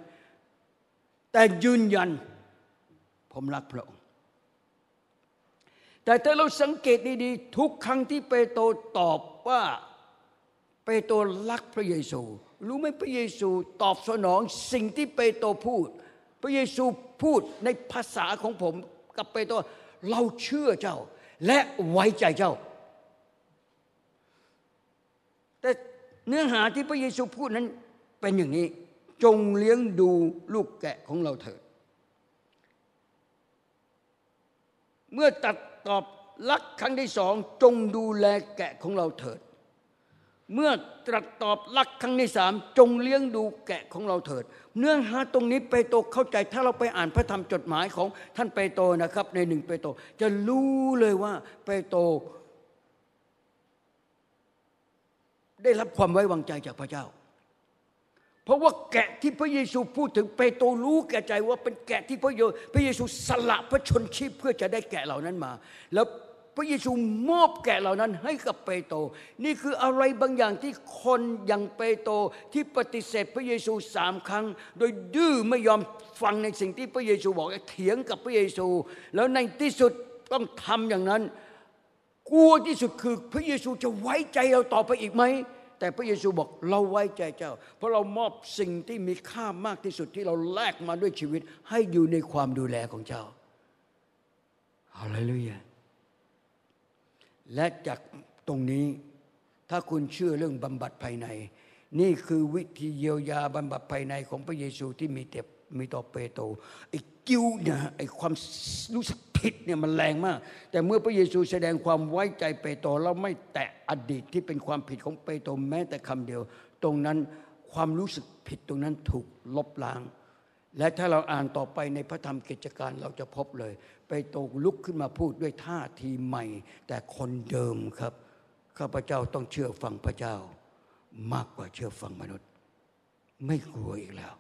แต่ยืนยัน ผมรักพระองค์ แต่ถ้าเราสังเกตดีๆ ทุกครั้งที่เปโตรตอบว่า เปโตรรักพระเยซู รู้ไหมพระเยซูตอบสนองสิ่งที่เปโตรพูด พระเยซูพูดในภาษาของผมกับเปโตรเราเชื่อเจ้า และไว้ใจเจ้า แต่เนื้อหาที่พระเยซูพูดนั้นเป็นอย่างนี้ จงเลี้ยงดูลูกแกะของเราเถิด เมื่อตัดตอบรักครั้งที่สองจงดูแลแกะของเราเถิด เมื่อตรัสตอบรักครั้งที่สามจงเลี้ยงดูแกะของเราเถิด เนื้อหาตรงนี้เปโตรเข้าใจ ถ้าเราไปอ่านพระธรรมจดหมายของท่านเปโตรนะครับ ในหนึ่งเปโตรจะรู้เลยว่าเปโตรได้รับความไว้วางใจจากพระเจ้า เพราะว่าแกะที่พระเยซูพูดถึงเปโตรรู้แก่ใจว่าเป็นแกะที่พระเยพระเยซูสละพระชนชีพเพื่อจะได้แกะเหล่านั้นมา แล้ว ระเยซูมอบแกะเหล่านั้นให้กับเปโตรนี่คืออะไรบางอย่างที่คนอย่างเปโตรที่ปฏิเสธพระเยซูสามครั้ง โดยดื้อไม่ยอมฟังในสิ่งที่พระเยซูบอกเถียงกับพระเยซู แล้วในที่สุดต้องทำอย่างนั้น กลัวที่สุดคือพระเยซูจะไว้ใจเราต่อไปอีกไหมแต่พระเยซูบอกเราไว้ใจเจ้า เพราะเรามอบสิ่งที่มีค่ามากที่สุดที่เราแลกมาด้วยชีวิต ให้อยู่ในความดูแลของเจ้าฮาเลลูยา และจากตรงนี้ ถ้าคุณเชื่อเรื่องบำบัดภายใน นี่คือวิธีเยียวยาบำบัดภายในของพระเยซูที่มีแต่มีต่อเปโตรไอ้กิ้วเนี่ยไอ้ความรู้สึกผิดเนี่ยมันแรงมาก แต่เมื่อพระเยซูแสดงความไว้ใจเปโตรแล้วไม่แตะอดีตที่เป็นความผิดของเปโตรแม้แต่คำเดียว ตรงนั้นความรู้สึกผิดตรงนั้นถูกลบล้าง และถ้าเราอ่านต่อไปในพระธรรมกิจการเราจะพบเลย เปโตรลุกขึ้นมาพูดด้วยท่าทีใหม่ แต่คนเดิมครับ ข้าพเจ้าต้องเชื่อฟังพระเจ้า มากกว่าเชื่อฟังมนุษย์ ไม่กลัวอีกแล้ว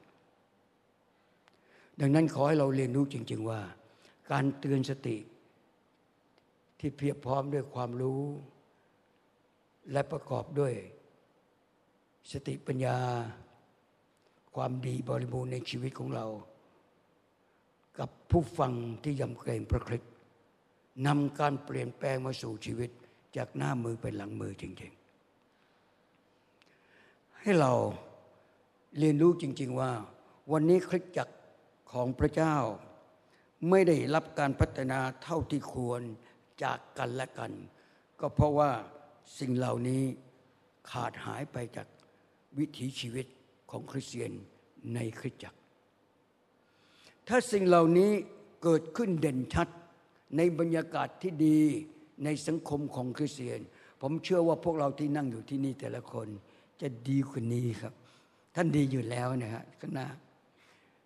ดังนั้นขอให้เราเรียนรู้จริง ๆว่า การเตือนสติ ที่เพียบพร้อมด้วยความรู้ และประกอบด้วย สติปัญญา ความดีบริบูรณ์ในชีวิตของเรา กับผู้ฟังที่ยำเกรงพระคริสต์นำการเปลี่ยนแปลงมาสู่ชีวิตจากหน้ามือเป็นหลังมือจริงๆ ให้เราเรียนรู้จริง ๆว่า วันนี้คริสตจักรของพระเจ้า ไม่ได้รับการพัฒนาเท่าที่ควรจากกันและกัน ก็เพราะว่าสิ่งเหล่านี้ขาดหายไปจากวิถีชีวิตของคริสเตียนในคริสตจักร ถ้าสิ่งเหล่านี้เกิดขึ้นเด่นชัด ในบรรยากาศที่ดีในสังคมของคริสเตียน ผมเชื่อว่าพวกเราที่นั่งอยู่ที่นี่แต่ละคน จะดีกว่านี้ครับ ท่านดีอยู่แล้วนะฮะข้างหน้า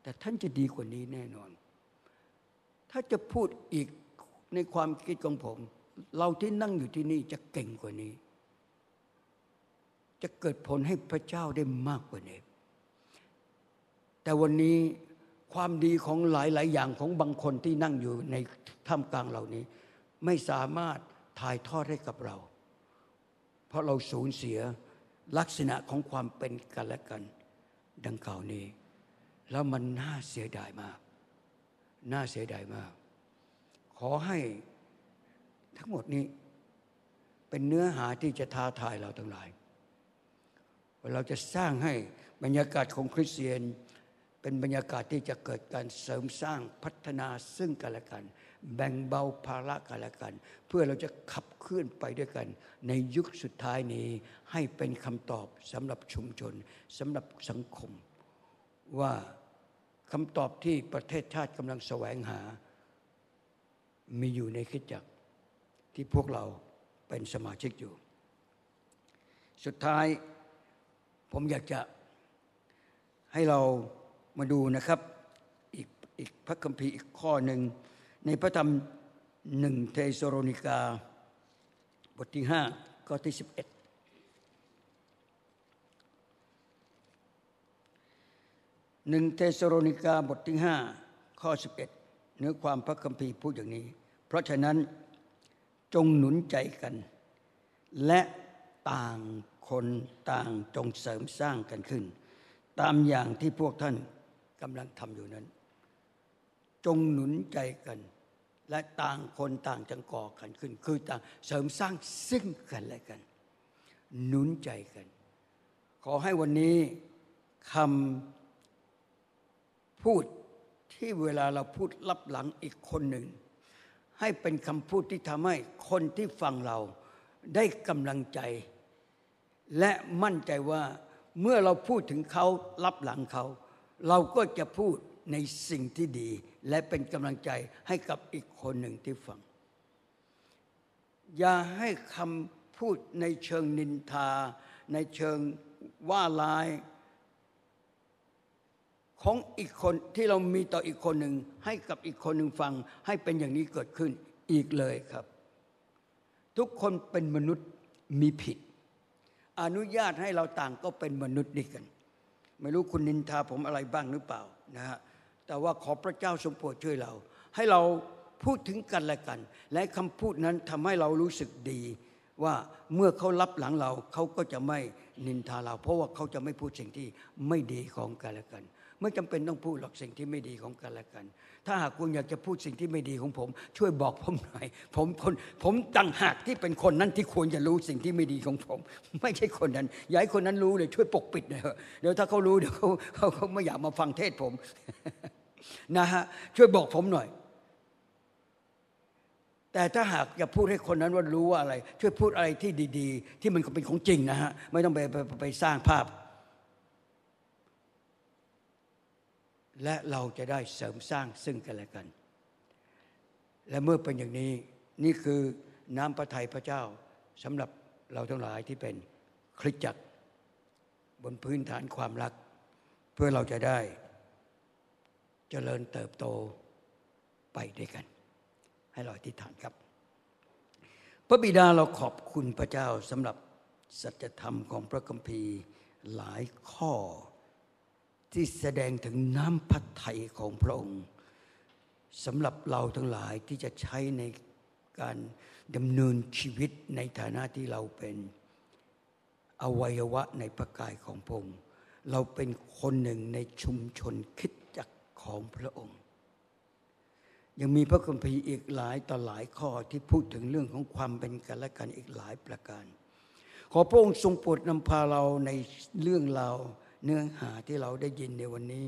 แต่ท่านจะดีกว่านี้แน่นอน ถ้าจะพูดอีกในความคิดของผม เราที่นั่งอยู่ที่นี่จะเก่งกว่านี้ จะเกิดผลให้พระเจ้าได้มากกว่านี้ แต่วันนี้ ความดีของหลาย ๆ อย่างของบางคนที่นั่งอยู่ในท่ามกลางเหล่านี้ ไม่สามารถถ่ายทอดให้กับเรา เพราะเราสูญเสียลักษณะของความเป็นกันและกัน ดังกล่าวนี้ แล้วมันน่าเสียดายมาก น่าเสียดายมาก ขอให้ทั้งหมดนี้เป็นเนื้อหาที่จะท้าทายเราทั้งหลายว่าเราจะสร้างให้บรรยากาศของคริสเตียน เป็นบรรยากาศที่จะเกิดการเสริมสร้างพัฒนาซึ่งกันและกัน แบ่งเบาภาระกันและกัน เพื่อเราจะขับเคลื่อนไปด้วยกัน ในยุคสุดท้ายนี้ให้เป็นคำตอบสำหรับชุมชนสำหรับสังคม ว่าคำตอบที่ประเทศชาติกำลังแสวงหา มีอยู่ในคิดจักรที่พวกเราเป็นสมาชิกอยู่ สุดท้ายผมอยากจะให้เรา มาดูนะครับอีกอีกพระคัมภีร์อีกข้อหนึ่ง ในพระธรรมหนึ่งเธสะโลนิกา บทที่ห้าข้อที่สิบเอ็ดหนึ่งเธสะโลนิกาบทที่ห้าข้อสิบเอ็ดเนื้อความพระคัมภีร์พูดอย่างนี้ เพราะฉะนั้นจงหนุนใจกัน และต่างคนต่างจงเสริมสร้างกันขึ้น ตามอย่างที่พวกท่าน กำลังทำอยู่นั้น จงหนุนใจกัน และต่างคนต่างจังก่อกันขึ้น คือต่างเสริมสร้างซึ่งกันและกัน หนุนใจกัน ขอให้วันนี้คำพูดที่เวลาเราพูดรับหลังอีกคนหนึ่ง ให้เป็นคำพูดที่ทำให้คนที่ฟังเราได้กำลังใจ และมั่นใจว่าเมื่อเราพูดถึงเขารับหลังเขา เราก็จะพูดในสิ่งที่ดี และเป็นกำลังใจให้กับอีกคนหนึ่งที่ฟัง อย่าให้คำพูดในเชิงนินทา ในเชิงว่าลาย ของอีกคนที่เรามีต่ออีกคนหนึ่ง ให้กับอีกคนหนึ่งฟัง ให้เป็นอย่างนี้เกิดขึ้นอีกเลยครับ ทุกคนเป็นมนุษย์มีผิด อนุญาตให้เราต่างก็เป็นมนุษย์ด้วยกัน ไม่รู้คุณนินทาผมอะไรบ้างหรือเปล่านะฮะแต่ว่าขอพระเจ้าทรงโปรดช่วยเรา ให้เราพูดถึงกันและกัน และคำพูดนั้นทำให้เรารู้สึกดี ว่าเมื่อเขารับหลังเราเขาก็จะไม่นินทาเรา เพราะว่าเขาจะไม่พูดสิ่งที่ไม่ดีของกันและกัน ไม่จำเป็นต้องพูดหรอกสิ่งที่ไม่ดีของกันและกัน ถ้าหากคุณอยากจะพูดสิ่งที่ไม่ดีของผม ช่วยบอกผมหน่อย ผมคนผมต่างหากที่เป็นคนนั้นที่ควรจะรู้สิ่งที่ไม่ดีของผม ไม่ใช่คนนั้นอย่าให้คนนั้นรู้เลยช่วยปกปิดหน่อยเดี๋ยวถ้าเขารู้เดี๋ยวเขาเขาเขาไม่อยากมาฟังเทศผมนะฮะช่วยบอกผมหน่อย แต่ถ้าหากจะพูดให้คนนั้นว่ารู้ว่าอะไร ช่วยพูดอะไรที่ดี ๆ ที่มันเป็นของจริงนะฮะไม่ต้องไปไปไปสร้างภาพ และเราจะได้เสริมสร้างซึ่งกันและกัน และเมื่อเป็นอย่างนี้นี่คือน้ำพระทัยพระเจ้าสำหรับเราทั้งหลายที่เป็นคริสตจักรบนพื้นฐานความรัก เพื่อเราจะได้เจริญเติบโตไปด้วยกัน ให้เราอธิษฐานครับ พระบิดาเราขอบคุณพระเจ้าสำหรับสัจธรรมของพระคัมภีร์หลายข้อ ที่แสดงถึงน้ำพระทัยของพระองค์สำหรับเราทั้งหลายที่จะใช้ในการดำเนินชีวิตในฐานะที่เราเป็นอวัยวะในพระกายของพระองค์ เราเป็นคนหนึ่งในชุมชนคิดจักของพระองค์ ยังมีพระคัมภีร์อีกหลายต่อหลายข้อที่พูดถึงเรื่องของความเป็นกันและกันอีกหลายประการ ขอพระองค์ทรงโปรดนำพาเราในเรื่องราว เนื้อหาที่เราได้ยินในวันนี้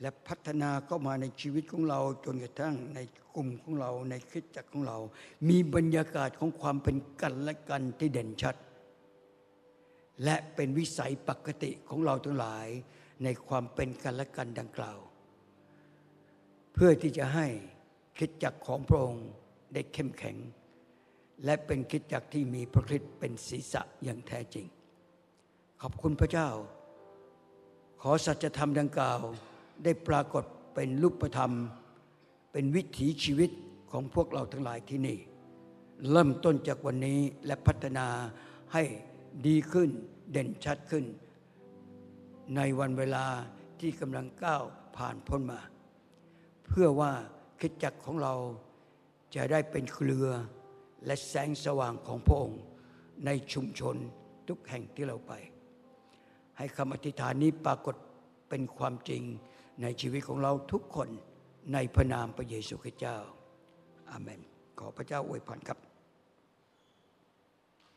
และพัฒนาเข้ามาในชีวิตของเราจนกระทั่งในกลุ่มของเราในคริสตจักรของเรา มีบรรยากาศของความเป็นกันและกันที่เด่นชัด และเป็นวิสัยปกติของเราทั้งหลายในความเป็นกันและกันดังกล่าว เพื่อที่จะให้คิดจักรของพระองค์ได้เข้มแข็ง และเป็นคิดจักรที่มีพระคริสต์เป็นศีรษะอย่างแท้จริง ขอบคุณพระเจ้า ขอสัจธรรมดังกล่าวได้ปรากฏเป็นรูปธรรม เป็นวิถีชีวิตของพวกเราทั้งหลายที่นี่ เริ่มต้นจากวันนี้และพัฒนาให้ดีขึ้นเด่นชัดขึ้น ในวันเวลาที่กำลังก้าวผ่านพ้นมา เพื่อว่าคิดจักของเราจะได้เป็นเครือและแสงสว่างของพระองค์ในชุมชนทุกแห่งที่เราไป ให้คำอธิษฐานนี้ปรากฏเป็นความจริงในชีวิตของเราทุกคนในพระนามพระเยซูคริสต์เจ้า อาเมน ขอพระเจ้าอวยพรครับ